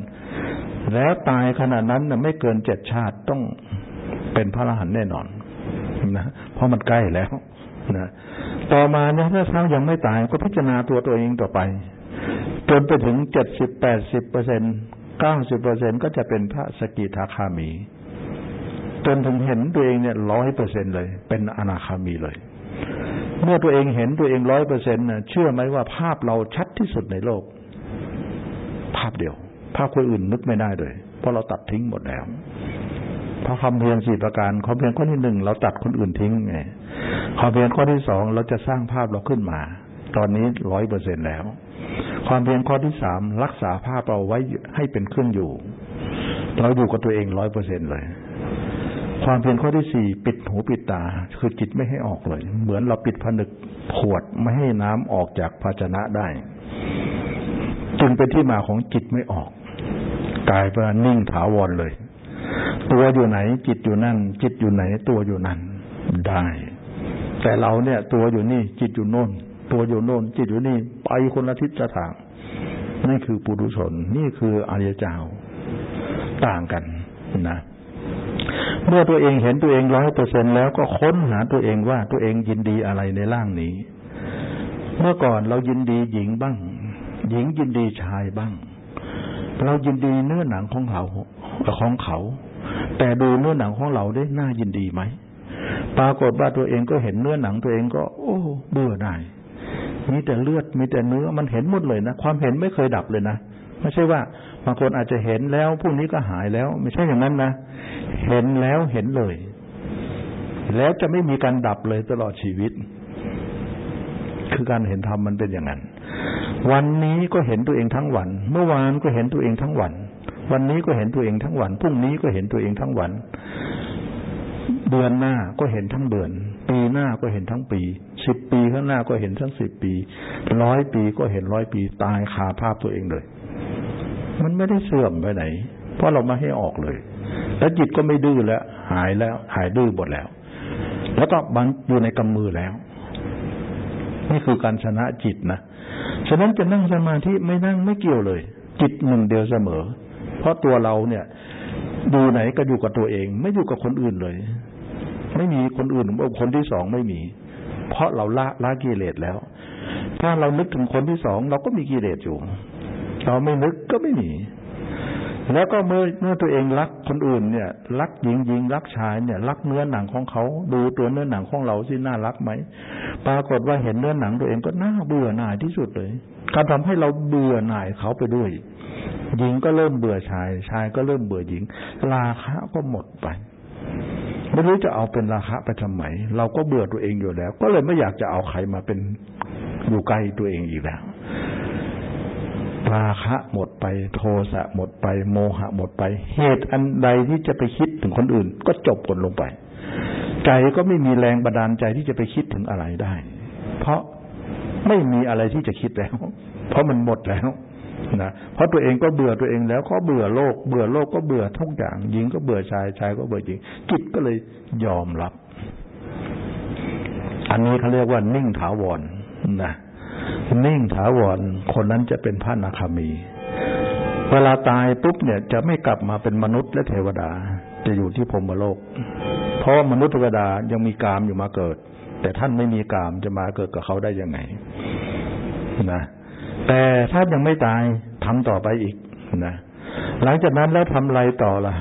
แล้วตายขนาดนั้นนะไม่เกินเจ็ดชาติต้องเป็นพระอรหันต์แน่นอนนะเพราะมันใกล้แล้วนะต่อมาเนี่ยถ้าเท้ายังไม่ตายก็พิจารณาตัวตัวเองต่อไปจนไปถึงเจ็ดสิบแปดสิบเปอร์เซ็นเก้าสิบเปอร์เซ็นก็จะเป็นพระสกิทาคามี จนถึงเห็นตัวเองเนี่ยร้อยเปอร์เซ็นเลย เป็นอนาคามีเลย เมื่อตัวเองเห็นตัวเองร้อยเปอร์เซ็นต์เชื่อไหมว่าภาพเราชัดที่สุดในโลก ภาพเดียว ภาพคนอื่นนึกไม่ได้เลย เพราะเราตัดทิ้งหมดแล้วเพราะคำเพียงสี่ประการความเพียงข้อที่หนึ่งเราตัดคนอื่นทิ้งไงความเพียรข้อที่สองเราจะสร้างภาพเราขึ้นมา ตอนนี้ร้อยเปอร์เซ็นแล้ว ความเพียรข้อที่สามรักษาภาพเราไว้ให้เป็นเครื่องอยู่ เราอยู่กับตัวเองร้อยเปอร์เซ็นเลย ความเพียรข้อที่สี่ปิดหูปิดตา คือจิตไม่ให้ออกเลย เหมือนเราปิดผนึกขวดไม่ให้น้ำออกจากภาชนะได้ จึงเป็นที่มาของจิตไม่ออกกายเป็นนิ่งถาวรเลย ตัวอยู่ไหน จิตอยู่นั่น จิตอยู่ไหน ตัวอยู่นั่นได้ แต่เราเนี่ย ตัวอยู่นี่ จิตอยู่โน่น ตัวอยู่โน่น จิตอยู่นี่ ไปคนละทิศทางนี่คือปุถุชน นี่คืออริยเจ้าต่างกันนะ เมื่อตัวเองเห็นตัวเองร้อยเปอร์เซ็นแล้วก็ค้นหาตัวเองว่าตัวเองยินดีอะไรในร่างนี้ เมื่อก่อนเรายินดีหญิงบ้าง หญิงยินดีชายบ้าง เรายินดีเนื้อหนังของเขาของเขา แต่ดูเนื้อหนังของเราได้น่ายินดีไหมปรากฏว่าตัวเองก็เห็นเนื้อหนังตัวเองก็ โอ้เบื่อได้มีแต่เลือดมีแต่เนื้อมันเห็นหมดเลยนะ ความเห็นไม่เคยดับเลยนะ ไม่ใช่ว่าบางคนอาจจะเห็นแล้วพรุ่งนี้ก็หายแล้ว ไม่ใช่อย่างนั้นนะ เห็นแล้วเห็นเลย แล้วจะไม่มีการดับเลยตลอดชีวิต คือการเห็นธรรมมันเป็นอย่างนั้น วันนี้ก็เห็นตัวเองทั้งวัน เมื่อวานก็เห็นตัวเองทั้งวัน วันนี้ก็เห็นตัวเองทั้งวันพรุ่งนี้ก็เห็นตัวเองทั้งวัน เดือนหน้าก็เห็นทั้งเดือน ปีหน้าก็เห็นทั้งปีสิบปีข้างหน้าก็เห็นทั้งสิบปีร้อยปีก็เห็นร้อยปีตายคาภาพตัวเองเลย มันไม่ได้เสื่อมไปไหน เพราะเราไม่ให้ออกเลย แล้วจิตก็ไม่ดื้อแล้ว หายแล้ว หายดื้อหมดแล้ว แล้วก็บันอยู่ในกำมือแล้ว นี่คือการชนะจิตนะฉะนั้นจะนั่งสมาธิไม่นั่งไม่เกี่ยวเลย จิตหนึ่งเดียวเสมอ เพราะตัวเราเนี่ยดูไหนก็อยู่กับตัวเอง ไม่อยู่กับคนอื่นเลย ไม่มีคนอื่นคนที่สองไม่มี เพราะเราละละกิเลสแล้ว ถ้าเรานึกถึงคนที่สองเราก็มีกิเลสอยู่ เราไม่นึกก็ไม่มี แล้วก็เมื่อเมื่อตัวเองรักคนอื่นเนี่ยรักหญิงหญิงรักชายเนี่ย รักเนื้อหนังของเขา ดูตัวเนื้อหนังของเราสิน่ารักไหมปรากฏว่าเห็นเนื้อหนังตัวเองก็น่าเบื่อหน่ายที่สุดเลยการทำให้เราเบื่อหน่ายเขาไปด้วย หญิงก็เริ่มเบื่อชาย ชายก็เริ่มเบื่อหญิง ราคะก็หมดไปไม่รู้จะเอาเป็นราคะไปทำไมเราก็เบื่อตัวเองอยู่แล้ว ก็เลยไม่อยากจะเอาใครมาเป็นอยู่ใกล้ตัวเองอีกแล้ว ราคะหมดไป โทสะหมดไป โมหะหมดไป เหตุอันใดที่จะไปคิดถึงคนอื่น ก็จบผลลงไป ใจก็ไม่มีแรงบันดาลใจที่จะไปคิดถึงอะไรได้ เพราะไม่มีอะไรที่จะคิดแล้ว เพราะมันหมดแล้วนะเพราะตัวเองก็เบื่อตัวเองแล้วก็เบื่อโลก เบื่อโลกก็เบื่อทุกอย่างหญิงก็เบื่อชายชายก็เบื่อหญิงจิตก็เลยยอมรับ อันนี้เขาเรียกว่านิ่งถาวรนะ นิ่งถาวรคนนั้นจะเป็นพระนาคามี เวลาตายปุ๊บเนี่ยจะไม่กลับมาเป็นมนุษย์และเทวดา จะอยู่ที่พรมโลก เพราะมนุษย์เทวดายังมีกามอยู่มาเกิด แต่ท่านไม่มีกามจะมาเกิดกับเขาได้ยังไงนะแต่ถ้ายังไม่ตายทำต่อไปอีกนะหลังจากนั้นแล้วทำไรต่อล่ะ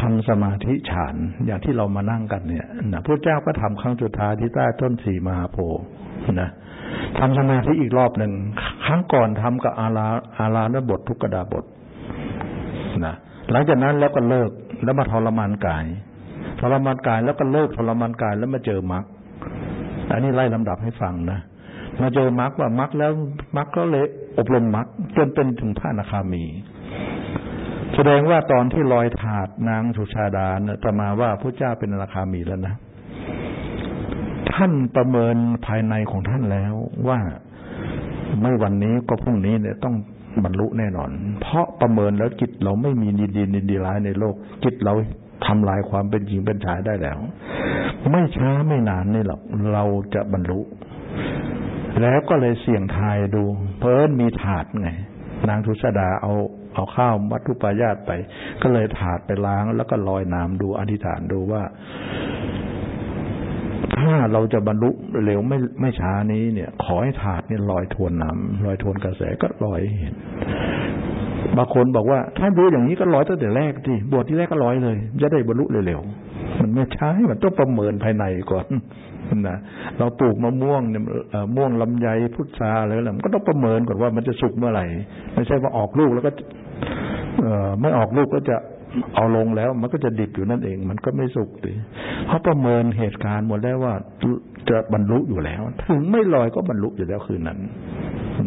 ทำสมาธิฌานอย่างที่เรามานั่งกันเนี่ยนะพระเจ้าก็ทำครั้งสุดท้ายที่ใต้ต้นสีมหาโพธิ์นะ ทำสมาธิอีกรอบหนึ่งครั้งก่อนทำกับอาลาอาลานบททุกกดาบทนะหลังจากนั้นแล้วก็เลิกแล้วมาทรมานกายทรมานกายแล้วก็เลิกทรมานกายแล้วมาเจอมรรคอันนี้ไล่ลำดับให้ฟังนะมาเจอมรรคว่ามรรคแล้วมรรคก็เลยอบรมมรรคจนเป็นถึงพระนาคามี แสดงว่าตอนที่ลอยถาดนางสุชาดาเนี่ยปรมาว่าพระเจ้าเป็นนาคามีแล้วนะ ท่านประเมินภายในของท่านแล้วว่าไม่วันนี้ก็พรุ่งนี้เนี่ยต้องบรรลุแน่นอน เพราะประเมินแล้วจิตเราไม่มีดีดีดีดีร้ายในโลก จิตเราทำลายความเป็นจริงเป็นชายได้แล้ว ไม่ช้าไม่นานนี่หรอกเราจะบรรลุ แล้วก็เลยเสี่ยงทายดู เพิ่นมีถาดไง นางทุสดาเอาเอาข้าวมัทุปายาตไป ก็เลยถาดไปล้างแล้วก็ลอยน้ำดูอธิษฐานดูว่า ถ้าเราจะบรรลุเร็วไม่ไม่ช้านี้เนี่ย ขอให้ถาดเนี่ยลอยทวนน้ำลอยทวนกระแสก็ลอยเห็นบางคนบอกว่า ถ้าดูอย่างนี้ก็ลอยตั้งแต่แรกที่บวชที่แรกก็ลอยเลย จะได้บรรลุเร็วๆมันไม่ใช่มันต้องประเมินภายในก่อนนะเราปลูกมะม่วงเนี่ยม่วงลำไยพุทราอะไรแล้วมันก็ต้องประเมินก่อนว่ามันจะสุกเมื่อไหร่ ไม่ใช่ว่าออกลูกแล้วก็เอไม่ออกลูกก็จะ เอาลงแล้วมันก็จะดิบอยู่นั่นเอง มันก็ไม่สุกดิเขาะประเมินเหตุการณ์หมดแล้วว่าจะบรรลุอยู่แล้ว ถึงไม่ลอยก็บรรลุอยู่แล้วคืนนั้น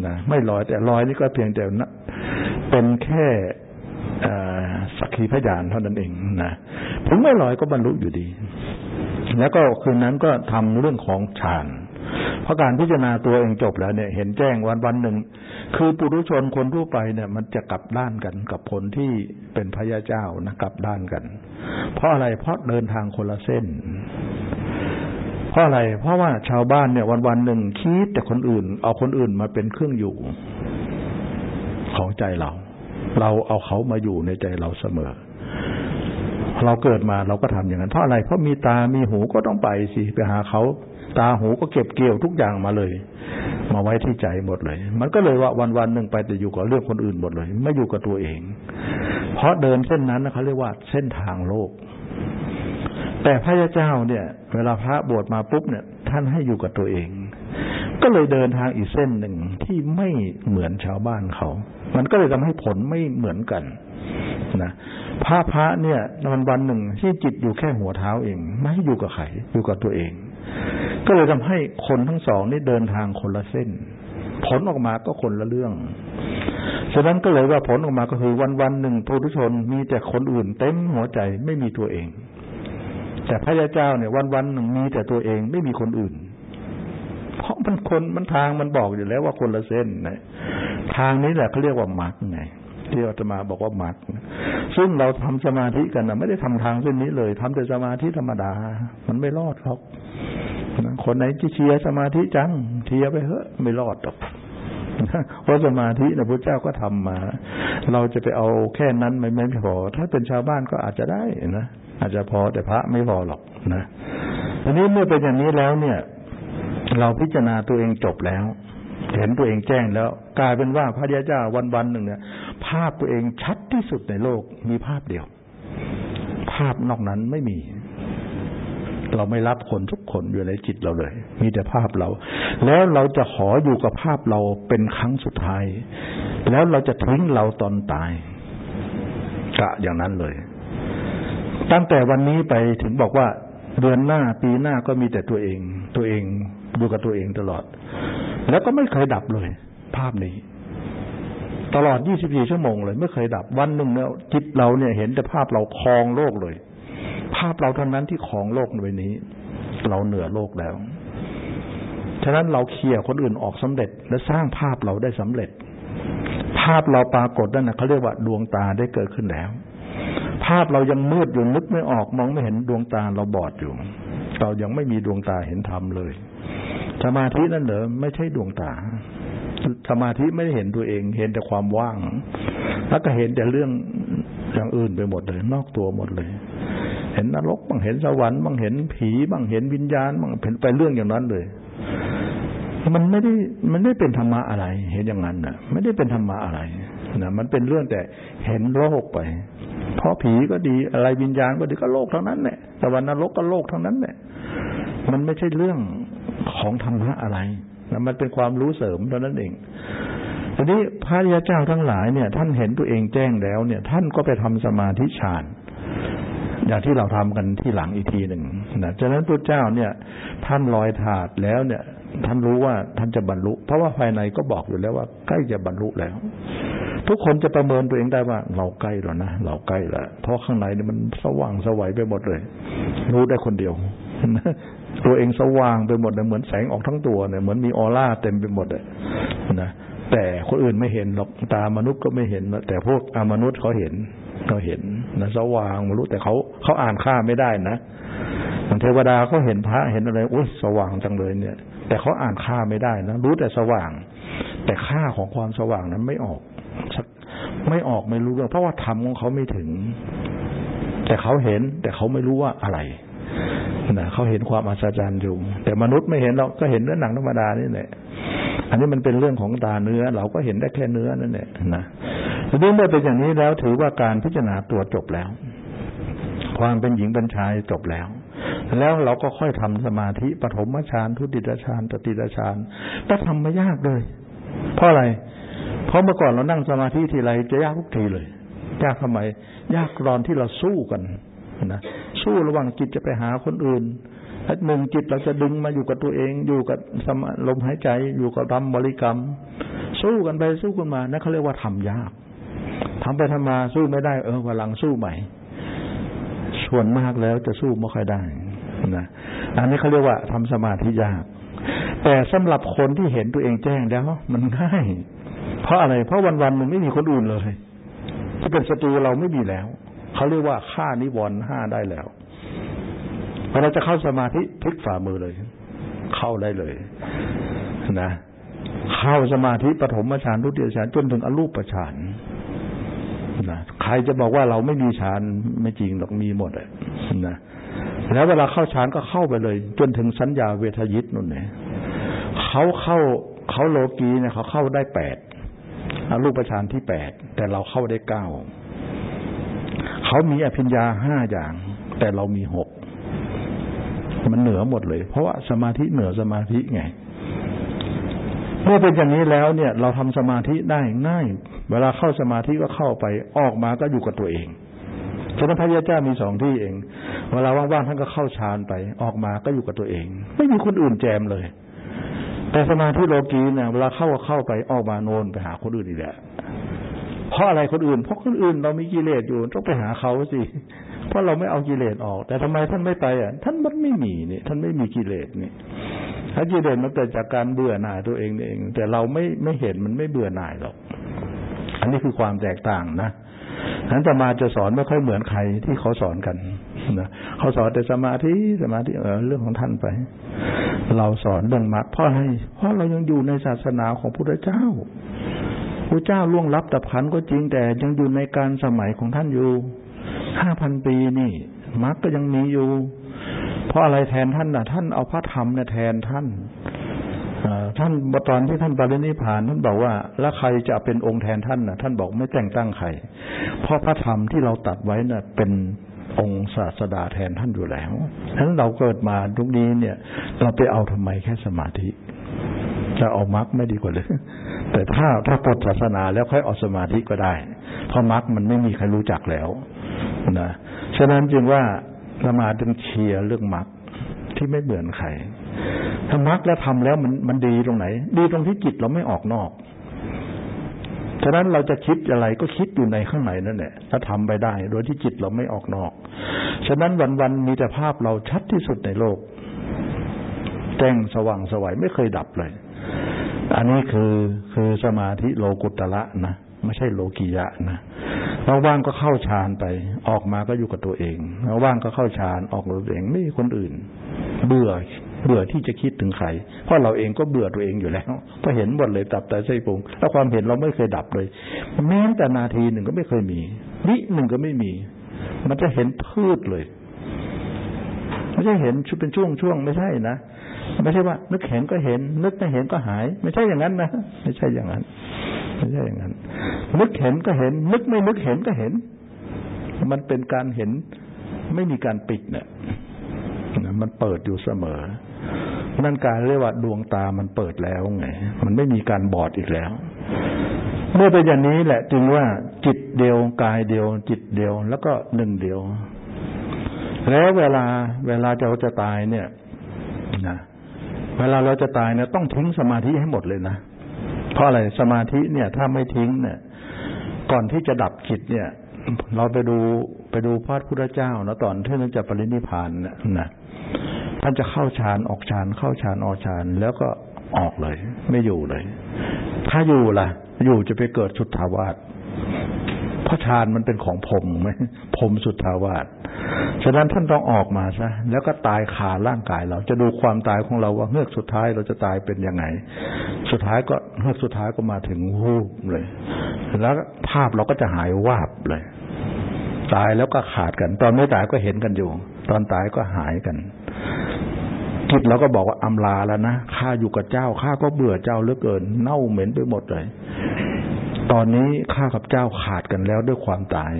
นะไม่ลอยแต่ลอยนี่ก็เพียงแต่นะเป็นแค่สักขีพยานเท่านั้นเองนะถึงไม่ลอยก็บรรลุอยู่ดี แล้วก็คืนนั้นก็ทำเรื่องของฌาน เพราะการพิจารณาตัวเองจบแล้วเนี่ย เห็นแจ้งวันวันหนึ่ง คือปุถุชนคนทั่วไปเนี่ย มันจะกลับด้านกันกับคนที่เป็นพระยาเจ้านะกลับด้านกัน เพราะอะไรเพราะเดินทางคนละเส้น เพราะอะไร เพราะว่าชาวบ้านเนี่ย วันวันหนึ่งคิดแต่คนอื่น เอาคนอื่นมาเป็นเครื่องอยู่ของใจเรา เราเอาเขามาอยู่ในใจเราเสมอเราเกิดมาเราก็ทำอย่างนั้นเพราะอะไร เพราะมีตา มีหูก็ต้องไปสิ ไปหาเขา ตาหูก็เก็บเกี่ยวทุกอย่างมาเลย มาไว้ที่ใจหมดเลย มันก็เลยว่าวันวันหนึ่งไปแต่อยู่กับเรื่องคนอื่นหมดเลย ไม่อยู่กับตัวเอง เพราะเดินเส้นนั้นเขาเรียกว่าเส้นทางโลก แต่พระเจ้าเนี่ย เวลาพระบวชมาปุ๊บเนี่ย ท่านให้อยู่กับตัวเอง ก็เลยเดินทางอีกเส้นหนึ่งที่ไม่เหมือนชาวบ้านเขา มันก็เลยทำให้ผลไม่เหมือนกันนะพระพระเนี่ยวันวันหนึ่งที่จิตอยู่แค่หัวเท้าเอง ไม่อยู่กับใครอยู่กับตัวเอง ก็เลยทำให้คนทั้งสองนี่เดินทางคนละเส้น ผลออกมาก็คนละเรื่องฉะนั้นก็เลยว่าผลออกมาก็คือวันวันหนึ่งปุถุชนมีแต่คนอื่นเต็มหัวใจไม่มีตัวเอง แต่พระยาเจ้าเนี่ย วันวันหนึ่งมีแต่ตัวเองไม่มีคนอื่น เพราะมันคนมันทางมันบอกอยู่แล้วว่าคนละเส้นนะทางนี้แหละเขาเรียกว่ามรรคไงที่อาตมาบอกว่ามรรคซึ่งเราทำสมาธิกันนะไม่ได้ทำทางเส้นนี้เลยทำแต่สมาธิธรรมดา มันไม่รอดหรอก คนไหนที่เชียร์สมาธิจังเชียร์ไปเถอะไม่รอดหรอกเพราะสมาธินะพระเจ้าก็ทำมา เราจะไปเอาแค่นั้นไม่ไม่พอ ถ้าเป็นชาวบ้านก็อาจจะได้นะอาจจะพอแต่พระไม่พอหรอกนะทีนี้เมื่อเป็นอย่างนี้แล้วเนี่ย เราพิจารณาตัวเองจบแล้ว เห็นตัวเองแจ้งแล้ว กลายเป็นว่าพระยาเจ้าวันวันหนึ่งเนี่ยภาพตัวเองชัดที่สุดในโลกมีภาพเดียว ภาพนอกนั้นไม่มี เราไม่รับคนทุกคนอยู่ในจิตเราเลย มีแต่ภาพเรา แล้วเราจะขออยู่กับภาพเราเป็นครั้งสุดท้าย แล้วเราจะทิ้งเราตอนตายกะอย่างนั้นเลย ตั้งแต่วันนี้ไปถึงบอกว่า เดือนหน้าปีหน้าก็มีแต่ตัวเอง ตัวเองอยู่กับตัวเองตลอด แล้วก็ไม่เคยดับเลย ภาพนี้ตลอด 24 ชั่วโมงเลย ไม่เคยดับ วันหนึ่งเนี่ยจิตเราเนี่ยเห็นแต่ภาพเราคลองโลกเลย ภาพเราเท่านั้นที่ของโลกในวันนี้ เราเหนือโลกแล้ว ฉะนั้นเราเคลียร์คนอื่นออกสำเร็จ และสร้างภาพเราได้สำเร็จ ภาพเราปรากฏนั่นนะเขาเรียกว่าดวงตาได้เกิดขึ้นแล้ว ภาพเรายังมืดอยู่นึกไม่ออกมองไม่เห็นดวงตาเราบอดอยู่ เรายังไม่มีดวงตาเห็นธรรมเลย สมาธินั่นเหรอไม่ใช่ดวงตาสมาธิไม่ได้เห็นตัวเอง เห็นแต่ความว่าง แล้วก็เห็นแต่เรื่องอย่างอื่นไปหมดเลย นอกตัวหมดเลย เห็นนรกบ้างเห็นสวรรค์บ้างเห็นผีบ้างเห็นวิญญาณบ้างเป็นไปเรื่องอย่างนั้นเลยมันไม่ได้มันไม่เป็นธรรมะอะไร เห็นอย่างนั้นนะไม่ได้เป็นธรรมะอะไรนะมันเป็นเรื่องแต่เห็นโลกไป เพราะผีก็ดีอะไรวิญญาณก็ดีก็โลกทั้งนั้นแหละสวรรค์นรกก็โลกทั้งนั้นแหละมันไม่ใช่เรื่องของธรรมะอะไรนะมันเป็นความรู้เสริมเท่านั้นเองทีนี้พระยาเจ้าทั้งหลายเนี่ย ท่านเห็นตัวเองแจ้งแล้วเนี่ย ท่านก็ไปทำสมาธิฌาน อย่างที่เราทำกันที่หลังอีกทีหนึ่งนะฉะนั้นพระเจ้าเนี่ย ท่านลอยถาดแล้วเนี่ย ท่านรู้ว่าท่านจะบรรลุ เพราะว่าภายในก็บอกอยู่แล้วว่าใกล้จะบรรลุแล้ว ทุกคนจะประเมินตัวเองได้ว่า เราใกล้แล้วนะเราใกล้แล้วเพราะข้างในเนี่ยมันสว่างสวัยไปหมดเลย รู้ได้คนเดียวตัวเองสว่างไปหมดเลยเหมือนแสงออกทั้งตัวเนี่ยเหมือนมีออร่าเต็มไปหมดเลยนะแต่คนอื่นไม่เห็นหรอกตามนุษย์ก็ไม่เห็น แต่พวกอมนุษย์เขาเห็น เขาเห็นนะสว่างมารู้แต่เขาเขาอ่านค่าไม่ได้นะเทวดาเขาเห็นพระเห็นอะไรอุ้ยสว่างจังเลยเนี่ย แต่เขาอ่านค่าไม่ได้นะรู้แต่สว่าง แต่ค่าของความสว่างนั้นไม่ออกไม่ออกไม่รู้เรื่องเพราะว่าธรรมของเขาไม่ถึง แต่เขาเห็น แต่เขาไม่รู้ว่าอะไรนะเขาเห็นความอัศจรรย์อยู่ แต่มนุษย์ไม่เห็นเราก็เห็นเนื้อหนังธรรมดานี่แหละอันนี้มันเป็นเรื่องของตาเนื้อ เราก็เห็นได้แค่เนื้อนั่นแหละนะ ทีนี้เมื่อเป็นอย่างนี้แล้วถือว่าการพิจารณาตัวจบแล้ว ความเป็นหญิงเป็นชายจบแล้ว แล้วเราก็ค่อยทำสมาธิปฐมฌานทุติยฌานตติยฌานแต่ทำไม่ยากเลย เพราะอะไร เพราะเมื่อก่อนเรานั่งสมาธิทีไรจะยากทุกทีเลย ยากทำไม ยากรอนที่เราสู้กันนะสู้ระหว่างจิตจะไปหาคนอื่นหนึ่งจิตเราจะดึงมาอยู่กับตัวเอง อยู่กับสมลมหายใจ อยู่กับทำบริกรรม สู้กันไปสู้กันมานั่นเขาเรียกว่าทำยาก ทำไปทำมาสู้ไม่ได้ เออวันหลังสู้ใหม่ ส่วนมากแล้วจะสู้ไม่ค่อยได้นะอันนี้เขาเรียกว่าทำสมาธิยาก แต่สำหรับคนที่เห็นตัวเองแจ้งแล้ว มันง่าย เพราะอะไร เพราะวันๆมันไม่มีคนอื่นเลยที่เป็นศัตรูเราไม่มีแล้ว เขาเรียกว่าฆ่านิวรณ์ห้าได้แล้วเวลาจะเข้าสมาธิพลิกฝ่ามือเลย เข้าได้เลยนะ เข้าสมาธิปฐมฌานทุติยฌานจนถึงอรูปฌาน นะใครจะบอกว่าเราไม่มีฌานไม่จริงหรอกมีหมดอะนะแล้วเวลาเข้าฌานก็เข้าไปเลย จนถึงสัญญาเวทยิตนู่นเนี่ยเขาเข้าเขาโลกีเนี่ยเขาเข้าได้แปดรูปฌานที่แปดแต่เราเข้าได้เก้าเขามีอภิญญาห้าอย่าง แต่เรามีหกมันเหนือหมดเลย เพราะว่าสมาธิเหนือสมาธิไง เมื่อเป็นอย่างนี้แล้วเนี่ย เราทำสมาธิได้ง่าย เวลาเข้าสมาธิก็เข้าไปออกมาก็อยู่กับตัวเองฉะนั้นพระยาเจ้ามีสองที่เอง เวลาว่างๆท่านก็เข้าฌานไป ออกมาก็อยู่กับตัวเอง ไม่มีคนอื่นแจมเลย แต่สมาธิโลกีเนี่ยเวลาเข้าก็เข้าไปออกมาโนนไปหาคนอื่นอีกแหละเพราะอะไรคนอื่น เพราะคนอื่นเรามีกิเลสอยู่ต้องไปหาเขาสิเพราะเราไม่เอากิเลสออก แต่ทำไมท่านไม่ไปอะ ท่านมันไม่มีนี่ท่านไม่มีกิเลสนี่ ถ้ากิเลสมันเกิดจากการเบื่อหน่ายตัวเองเอง แต่เราไม่ไม่เห็นมันไม่เบื่อหน่ายหรอก อันนี้คือความแตกต่างนะนั้นจะมาจะสอนไม่ค่อยเหมือนใครที่เขาสอนกันนะเขาสอนแต่สมาธิสมาธิเออเรื่องของท่านไป เราสอนเรื่องมรรคเพราะอะไรเพราะเรายังอยู่ในศาสนาของพระเจ้าพระเจ้าล่วงลับแต่พันก็จริงแต่ยังอยู่ในการสมัยของท่านอยู่ห้าพันปีนี่มรรคก็ยังมีอยู่ เพราะอะไรแทนท่านน่ะท่านเอาพระธรรมเนี่ยแทนท่านท่านตอนที่ท่านปรินิพานท่านบอกว่า แล้วใครจะเป็นองค์แทนท่านน่ะท่านบอกไม่แต่งตั้งใครเพราะพระธรรมที่เราตัดไว้น่ะเป็นองค์ศาสดาแทนท่านอยู่แล้วฉะนั้นเราเกิดมาทุกนี้เนี่ย เราไปเอาทำไมแค่สมาธิ จะเอามรรคไม่ดีกว่าเลยแต่ถ้าถ้าปลดศาสนาแล้วค่อยเอาสมาธิก็ได้ เพราะมรรคมันไม่มีใครรู้จักแล้วนะฉะนั้นจึงว่า สมาจึงเชียร์เรื่องมรรคที่ไม่เหมือนใครถ้ามรรคแล้วทำแล้วมันมันดีตรงไหน ดีตรงที่จิตเราไม่ออกนอกฉะนั้นเราจะคิดอะไรก็คิดอยู่ในข้างในนั่นแหละถ้าทำไปได้ โดยที่จิตเราไม่ออกนอก ฉะนั้นวันๆมีแต่ภาพเราชัดที่สุดในโลก แจ้งสว่างสวัยไม่เคยดับเลย อันนี้คือคือสมาธิโลกุตละนะ ไม่ใช่โลกิยะนะ เราว่างก็เข้าฌานไป ออกมาก็อยู่กับตัวเองเราว่างก็เข้าฌานออกตัวเองไม่มีคนอื่น เบื่อเบื่อที่จะคิดถึงใคร เพราะเราเองก็เบื่อตัวเองอยู่แล้วเพราะเห็นหมดเลยตับแต่ไส้ปุงแล้วความเห็นเราไม่เคยดับเลย แม้แต่นาทีหนึ่งก็ไม่เคยมีวิหนึ่งก็ไม่มี มันจะเห็นพืชเลยไม่ใช่เห็นชุดเป็นช่วงช่วงไม่ใช่นะไม่ใช่ว่า นึกเห็นก็เห็น นึกไม่เห็นก็หาย ไม่ใช่อย่างนั้นนะไม่ใช่อย่างนั้น ไม่ใช่อย่างนั้น นึกเห็นก็เห็น นึกไม่นึกเห็นก็เห็น มันเป็นการเห็นไม่มีการปิดเนี่ยมันเปิดอยู่เสมอ นั่นการเรียกว่าดวงตามันเปิดแล้วไง มันไม่มีการบอดอีกแล้ว เมื่อเป็นอย่างนี้แหละจึงว่าจิตเดียวกายเดียว จิตเดียว แล้วก็หนึ่งเดียว แล้วเวลา เวลาเราจะตายเนี่ยนะเวลาเราจะตายเนี่ยต้องทิ้งสมาธิให้หมดเลยนะ เพราะอะไรสมาธิเนี่ย ถ้าไม่ทิ้งเนี่ย ก่อนที่จะดับจิตเนี่ย เราไปดูไปดูพระพุทธเจ้านะตอนที่ท่านจะปรินิพานนะนะท่านจะเข้าฌานออกฌานเข้าฌานออกฌานแล้วก็ออกเลย ไม่อยู่เลย ถ้าอยู่ล่ะ อยู่จะไปเกิดสุทธาวาส พราะฌานมันเป็นของผมไหมผมสุทธาวาสฉะนั้นท่านต้องออกมาซะแล้วก็ตายขาร่างกายเราจะดูความตายของเราว่าเฮือกสุดท้ายเราจะตายเป็นยังไง สุดท้ายก็เฮือกสุดท้ายก็มาถึงวูบเลย แล้วภาพเราก็จะหายวาบเลย ตายแล้วก็ขาดกัน ตอนไม่ตายก็เห็นกันอยู่ ตอนตายก็หายกันจิตเราก็บอกว่าอำลาแล้วนะข้าอยู่กับเจ้าข้าก็เบื่อเจ้าเหลือเกิน เน่าเหม็นไปหมดเลย ตอนนี้ข้ากับเจ้าขาดกันแล้วด้วยความตาย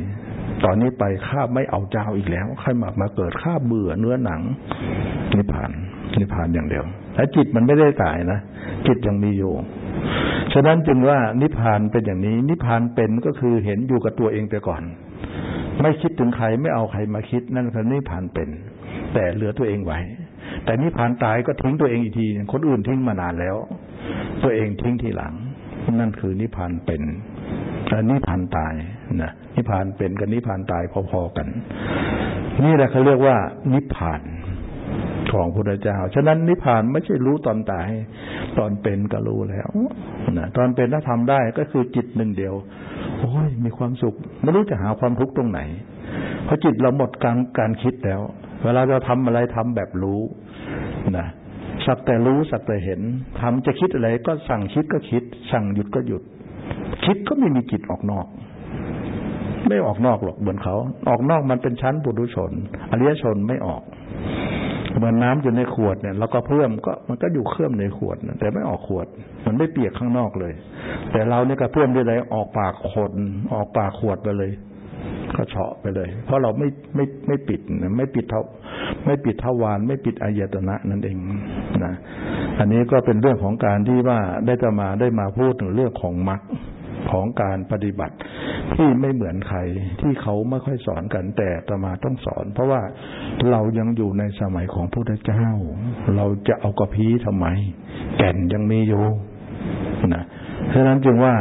ตอนนี้ไปข้าไม่เอาเจ้าอีกแล้วใครมามาเกิดข้าเบื่อเนื้อหนังนิพพานนิพพานอย่างเดียวแต่จิตมันไม่ได้ตายนะจิตยังมีอยู่ฉะนั้นจึงว่านิพพานเป็นอย่างนี้ นิพพานเป็นก็คือเห็นอยู่กับตัวเองไปก่อน ไม่คิดถึงใครไม่เอาใครมาคิด นั่นคือนิพพานเป็น แต่เหลือตัวเองไว้ แต่นิพพานตายก็ทิ้งตัวเองอีกทีคนอื่นทิ้งมานานแล้ว ตัวเองทิ้งทีหลัง นั่นคือนิพพานเป็นแต่นิพพานตายนะนิพพานเป็นกับนิพพานตายพอๆกัน นี่แหละเขาเรียกว่า นิพพานของพระเจ้า ฉะนั้นนิพพานไม่ใช่รู้ตอนตาย ตอนเป็นก็รู้แล้วนะตอนเป็นถ้าทำได้ก็คือจิตหนึ่งเดียว โอ้ย มีความสุข ไม่รู้จะหาความทุกข์ตรงไหน เพราะจิตเราหมดการการคิดแล้ว เวลาเราทำอะไรทำแบบรู้นะ สักแต่รู้สักแต่เห็นทำจะคิดอะไรก็สั่งคิดก็คิด สั่งหยุดก็หยุด คิดก็ไม่มีจิตออกนอก ไม่ออกนอกหรอกเหมือนเขา ออกนอกมันเป็นชั้นปุถุชน อริยชนไม่ออกเหมือนน้าอยู่ในขวดเนี่ย แล้วก็เพิ่มก็มันก็อยู่เคลื่อมในขวดแต่ไม่ออกขวด มันไม่เปียกข้างนอกเลย แต่เราเนี่ยก็เพิ่มด้วยอะไรออกปากคนออกปากขวดไปเลย ก็เฉาะไปเลย เพราะเราไม่ไม่ไม่ปิดไม่ปิดเท่าไม่ปิดทวารไม่ปิดอายตนะนั่นเองนะอันนี้ก็เป็นเรื่องของการที่ว่าได้จะมาได้มาพูดถึงเรื่องของมรรคของการปฏิบัติที่ไม่เหมือนใครที่เขาไม่ค่อยสอนกันแต่ประมาต้องสอน เพราะว่าเรายังอยู่ในสมัยของพระพุทธเจ้า เราจะเอากระพี้ทำไม แก่นยังมีอยู่นะฉะนั้นจึงว่า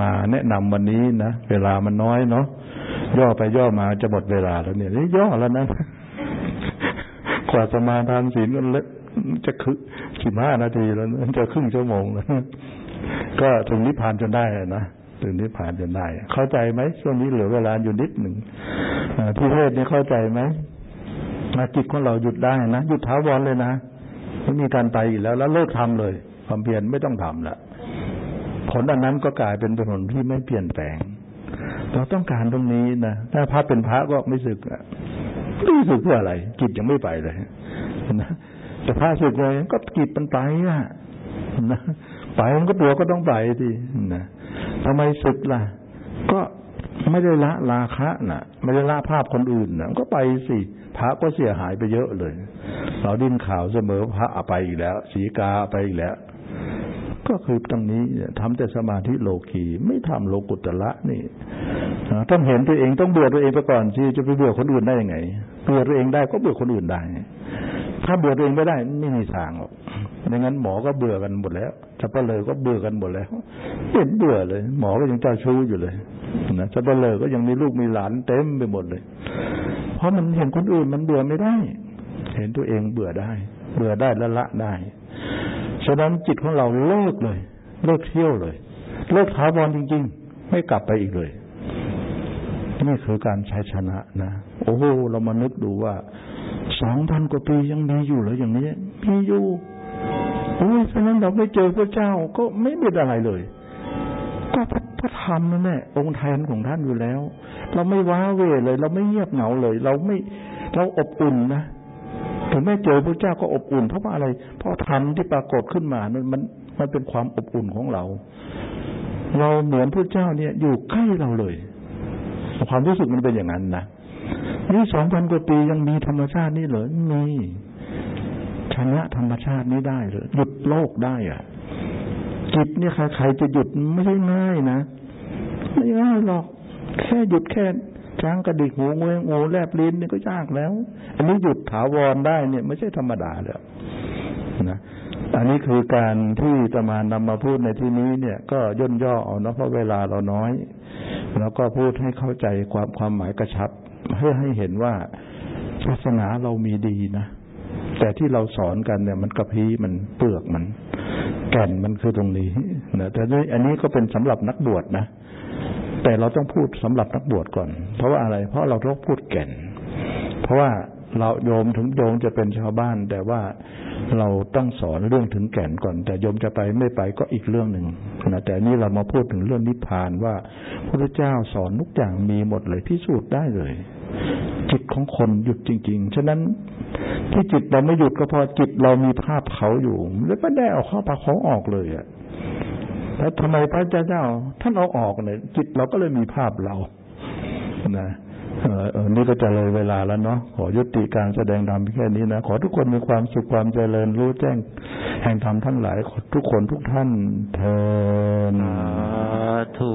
มาแนะนำวันนี้นะ เวลามันน้อยเนาะย่อไปย่อมาจะหมดเวลาแล้วเนี่ยย่อแล้วนะกว่าสมาทานศีลก็จะคือสิบห้านาทีแล้วจะครึ่งชั่วโมงแล้วก็ถึงนิพพานจนได้นะถึงนิพพานจนได้ เข้าใจไหมช่วงนี้เหลือเวลาอยู่นิดหนึ่งที่เทศนี่เข้าใจไหมมาจิตของเราหยุดได้นะหยุดท้าวรเลยนะไม่มีการไปอีกแล้ว แล้วเลิกทำเลย ความเพียรไม่ต้องทำละ ผลอันนั้นก็กลายเป็นผลที่ไม่เปลี่ยนแปลง เราต้องการตรงนี้นะถ้าพระเป็นพระก็ไม่สึกไม่สึกเพื่ออะไรจิตยังไม่ไปเลยนะแต่พระสึกเลยก็จิตมันไปอะนะไปมันก็ตัวก็ต้องไปทีนะทำไมสึกล่ะ ก็ไม่ได้ละราคะน่ะ ไม่ได้ละภาพคนอื่นน่ะก็ไปสิพระก็เสียหายไปเยอะเลย เราดิ้นข่าวเสมอพระไปอีกแล้ว สีกาไปอีกแล้ว ก็คือตรงนี้ทำแต่สมาธิโลกีไม่ทำโลกุตละนี่ต้องเห็นตัวเองต้องเบื่อตัวเองไปก่อนที่จะไปเบื่อคนอื่นได้ยังไงเบื่อตัวเองได้ก็เบื่อคนอื่นได้ ถ้าเบื่อตัวเองไม่ได้ไม่มีทางหรอกไม่งั้นหมอก็เบื่อกันหมดแล้วสับเลยก็เบื่อกันหมดแล้วเห็นเบื่อเลย หมอก็ยังเจ้าชู้อยู่เลยนะสับเลยก็ยังมีลูกมีหลานเต็มไปหมดเลย เพราะมันเห็นคนอื่นมันเบื่อไม่ได้ เห็นตัวเองเบื่อได้ เบื่อได้ละละได้ ฉะนั้นจิตของเราเลิกเลย เลิกเที่ยวเลย เลิกท้าวรจริง ๆ ไม่กลับไปอีกเลย นี่คือการใช้ชนะนะ โอ้โหเรามานึกดูว่าสองพันกว่าปียังมีอยู่หรืออย่างนี้มีอยู่โอ้ยฉะนั้นเราไม่เจอพระเจ้าก็ไม่เป็นอะไรเลย ก็พระธรรมนั่นแหละองค์แทนของท่านอยู่แล้ว เราไม่ว้าเวเลย เราไม่เงียบเหงาเลย เราไม่เราอบอุ่นนะ ถึงแม้เจอพระเจ้าก็อบอุ่น เพราะว่าอะไร เพราะธรรมที่ปรากฏขึ้นมานั้นมันมันเป็นความอบอุ่นของเรา เราเหมือนพระเจ้าเนี่ย อยู่ใกล้เราเลย ความรู้สึกมันเป็นอย่างนั้นนะนี่สองพันกว่าปียังมีธรรมชาตินี่เหรอมีชนะธรรมชาตินี้ได้เลยหยุดโลกได้อะจิตเนี่ยใครๆจะหยุดไม่ใช่ง่ายนะไม่ง่ายหรอก แค่หยุดแค่ ช้างกระดิกหูงูงูแลบลิ้นนี่ก็ยากแล้ว อันนี้หยุดถาวรได้เนี่ยไม่ใช่ธรรมดาเลยนะอันนี้คือการที่จะมานำมาพูดในที่นี้เนี่ย ก็ย่นย่อเอานะเพราะเวลาเราน้อย แล้วก็พูดให้เข้าใจความความหมายกระชับ เพื่อให้เห็นว่าศาสนาเรามีดีนะแต่ที่เราสอนกันเนี่ย มันกระพี้มันเปลือกมัน แก่นมันคือตรงนี้นะแต่ด้วยอันนี้ก็เป็นสำหรับนักบวชนะ แต่เราต้องพูดสำหรับนักบวชก่อน เพราะว่าอะไร เพราะเราต้องพูดแก่น เพราะว่าเราโยมถึงโยมจะเป็นชาวบ้าน แต่ว่าเราต้องสอนเรื่องถึงแก่นก่อน แต่โยมจะไปไม่ไปก็อีกเรื่องหนึ่งนะแต่นี่เรามาพูดถึงเรื่องนิพพานว่าพระเจ้าสอนทุกอย่างมีหมดเลยพิสูจน์ได้เลย จิตของคนหยุดจริง ๆ ฉะนั้นที่จิตเราไม่หยุดก็พราะจิตเรามีภาพเขาอยู่แล้วไม่ได้เอาข้าพเขาออกเลยอะ แล้วทำไมพระเจ้า ท่านเอาออกเนี่ยจิตเราก็เลยมีภาพเรานะเออนี่ก็จะเลยเวลาแล้วเนาะขอยุติการแสดงธรรมแค่นี้นะ ขอทุกคนมีความสุขความเจริญรู้แจ้ง แห่งธรรมทั้งหลายทุกคนทุกท่านเทอทุ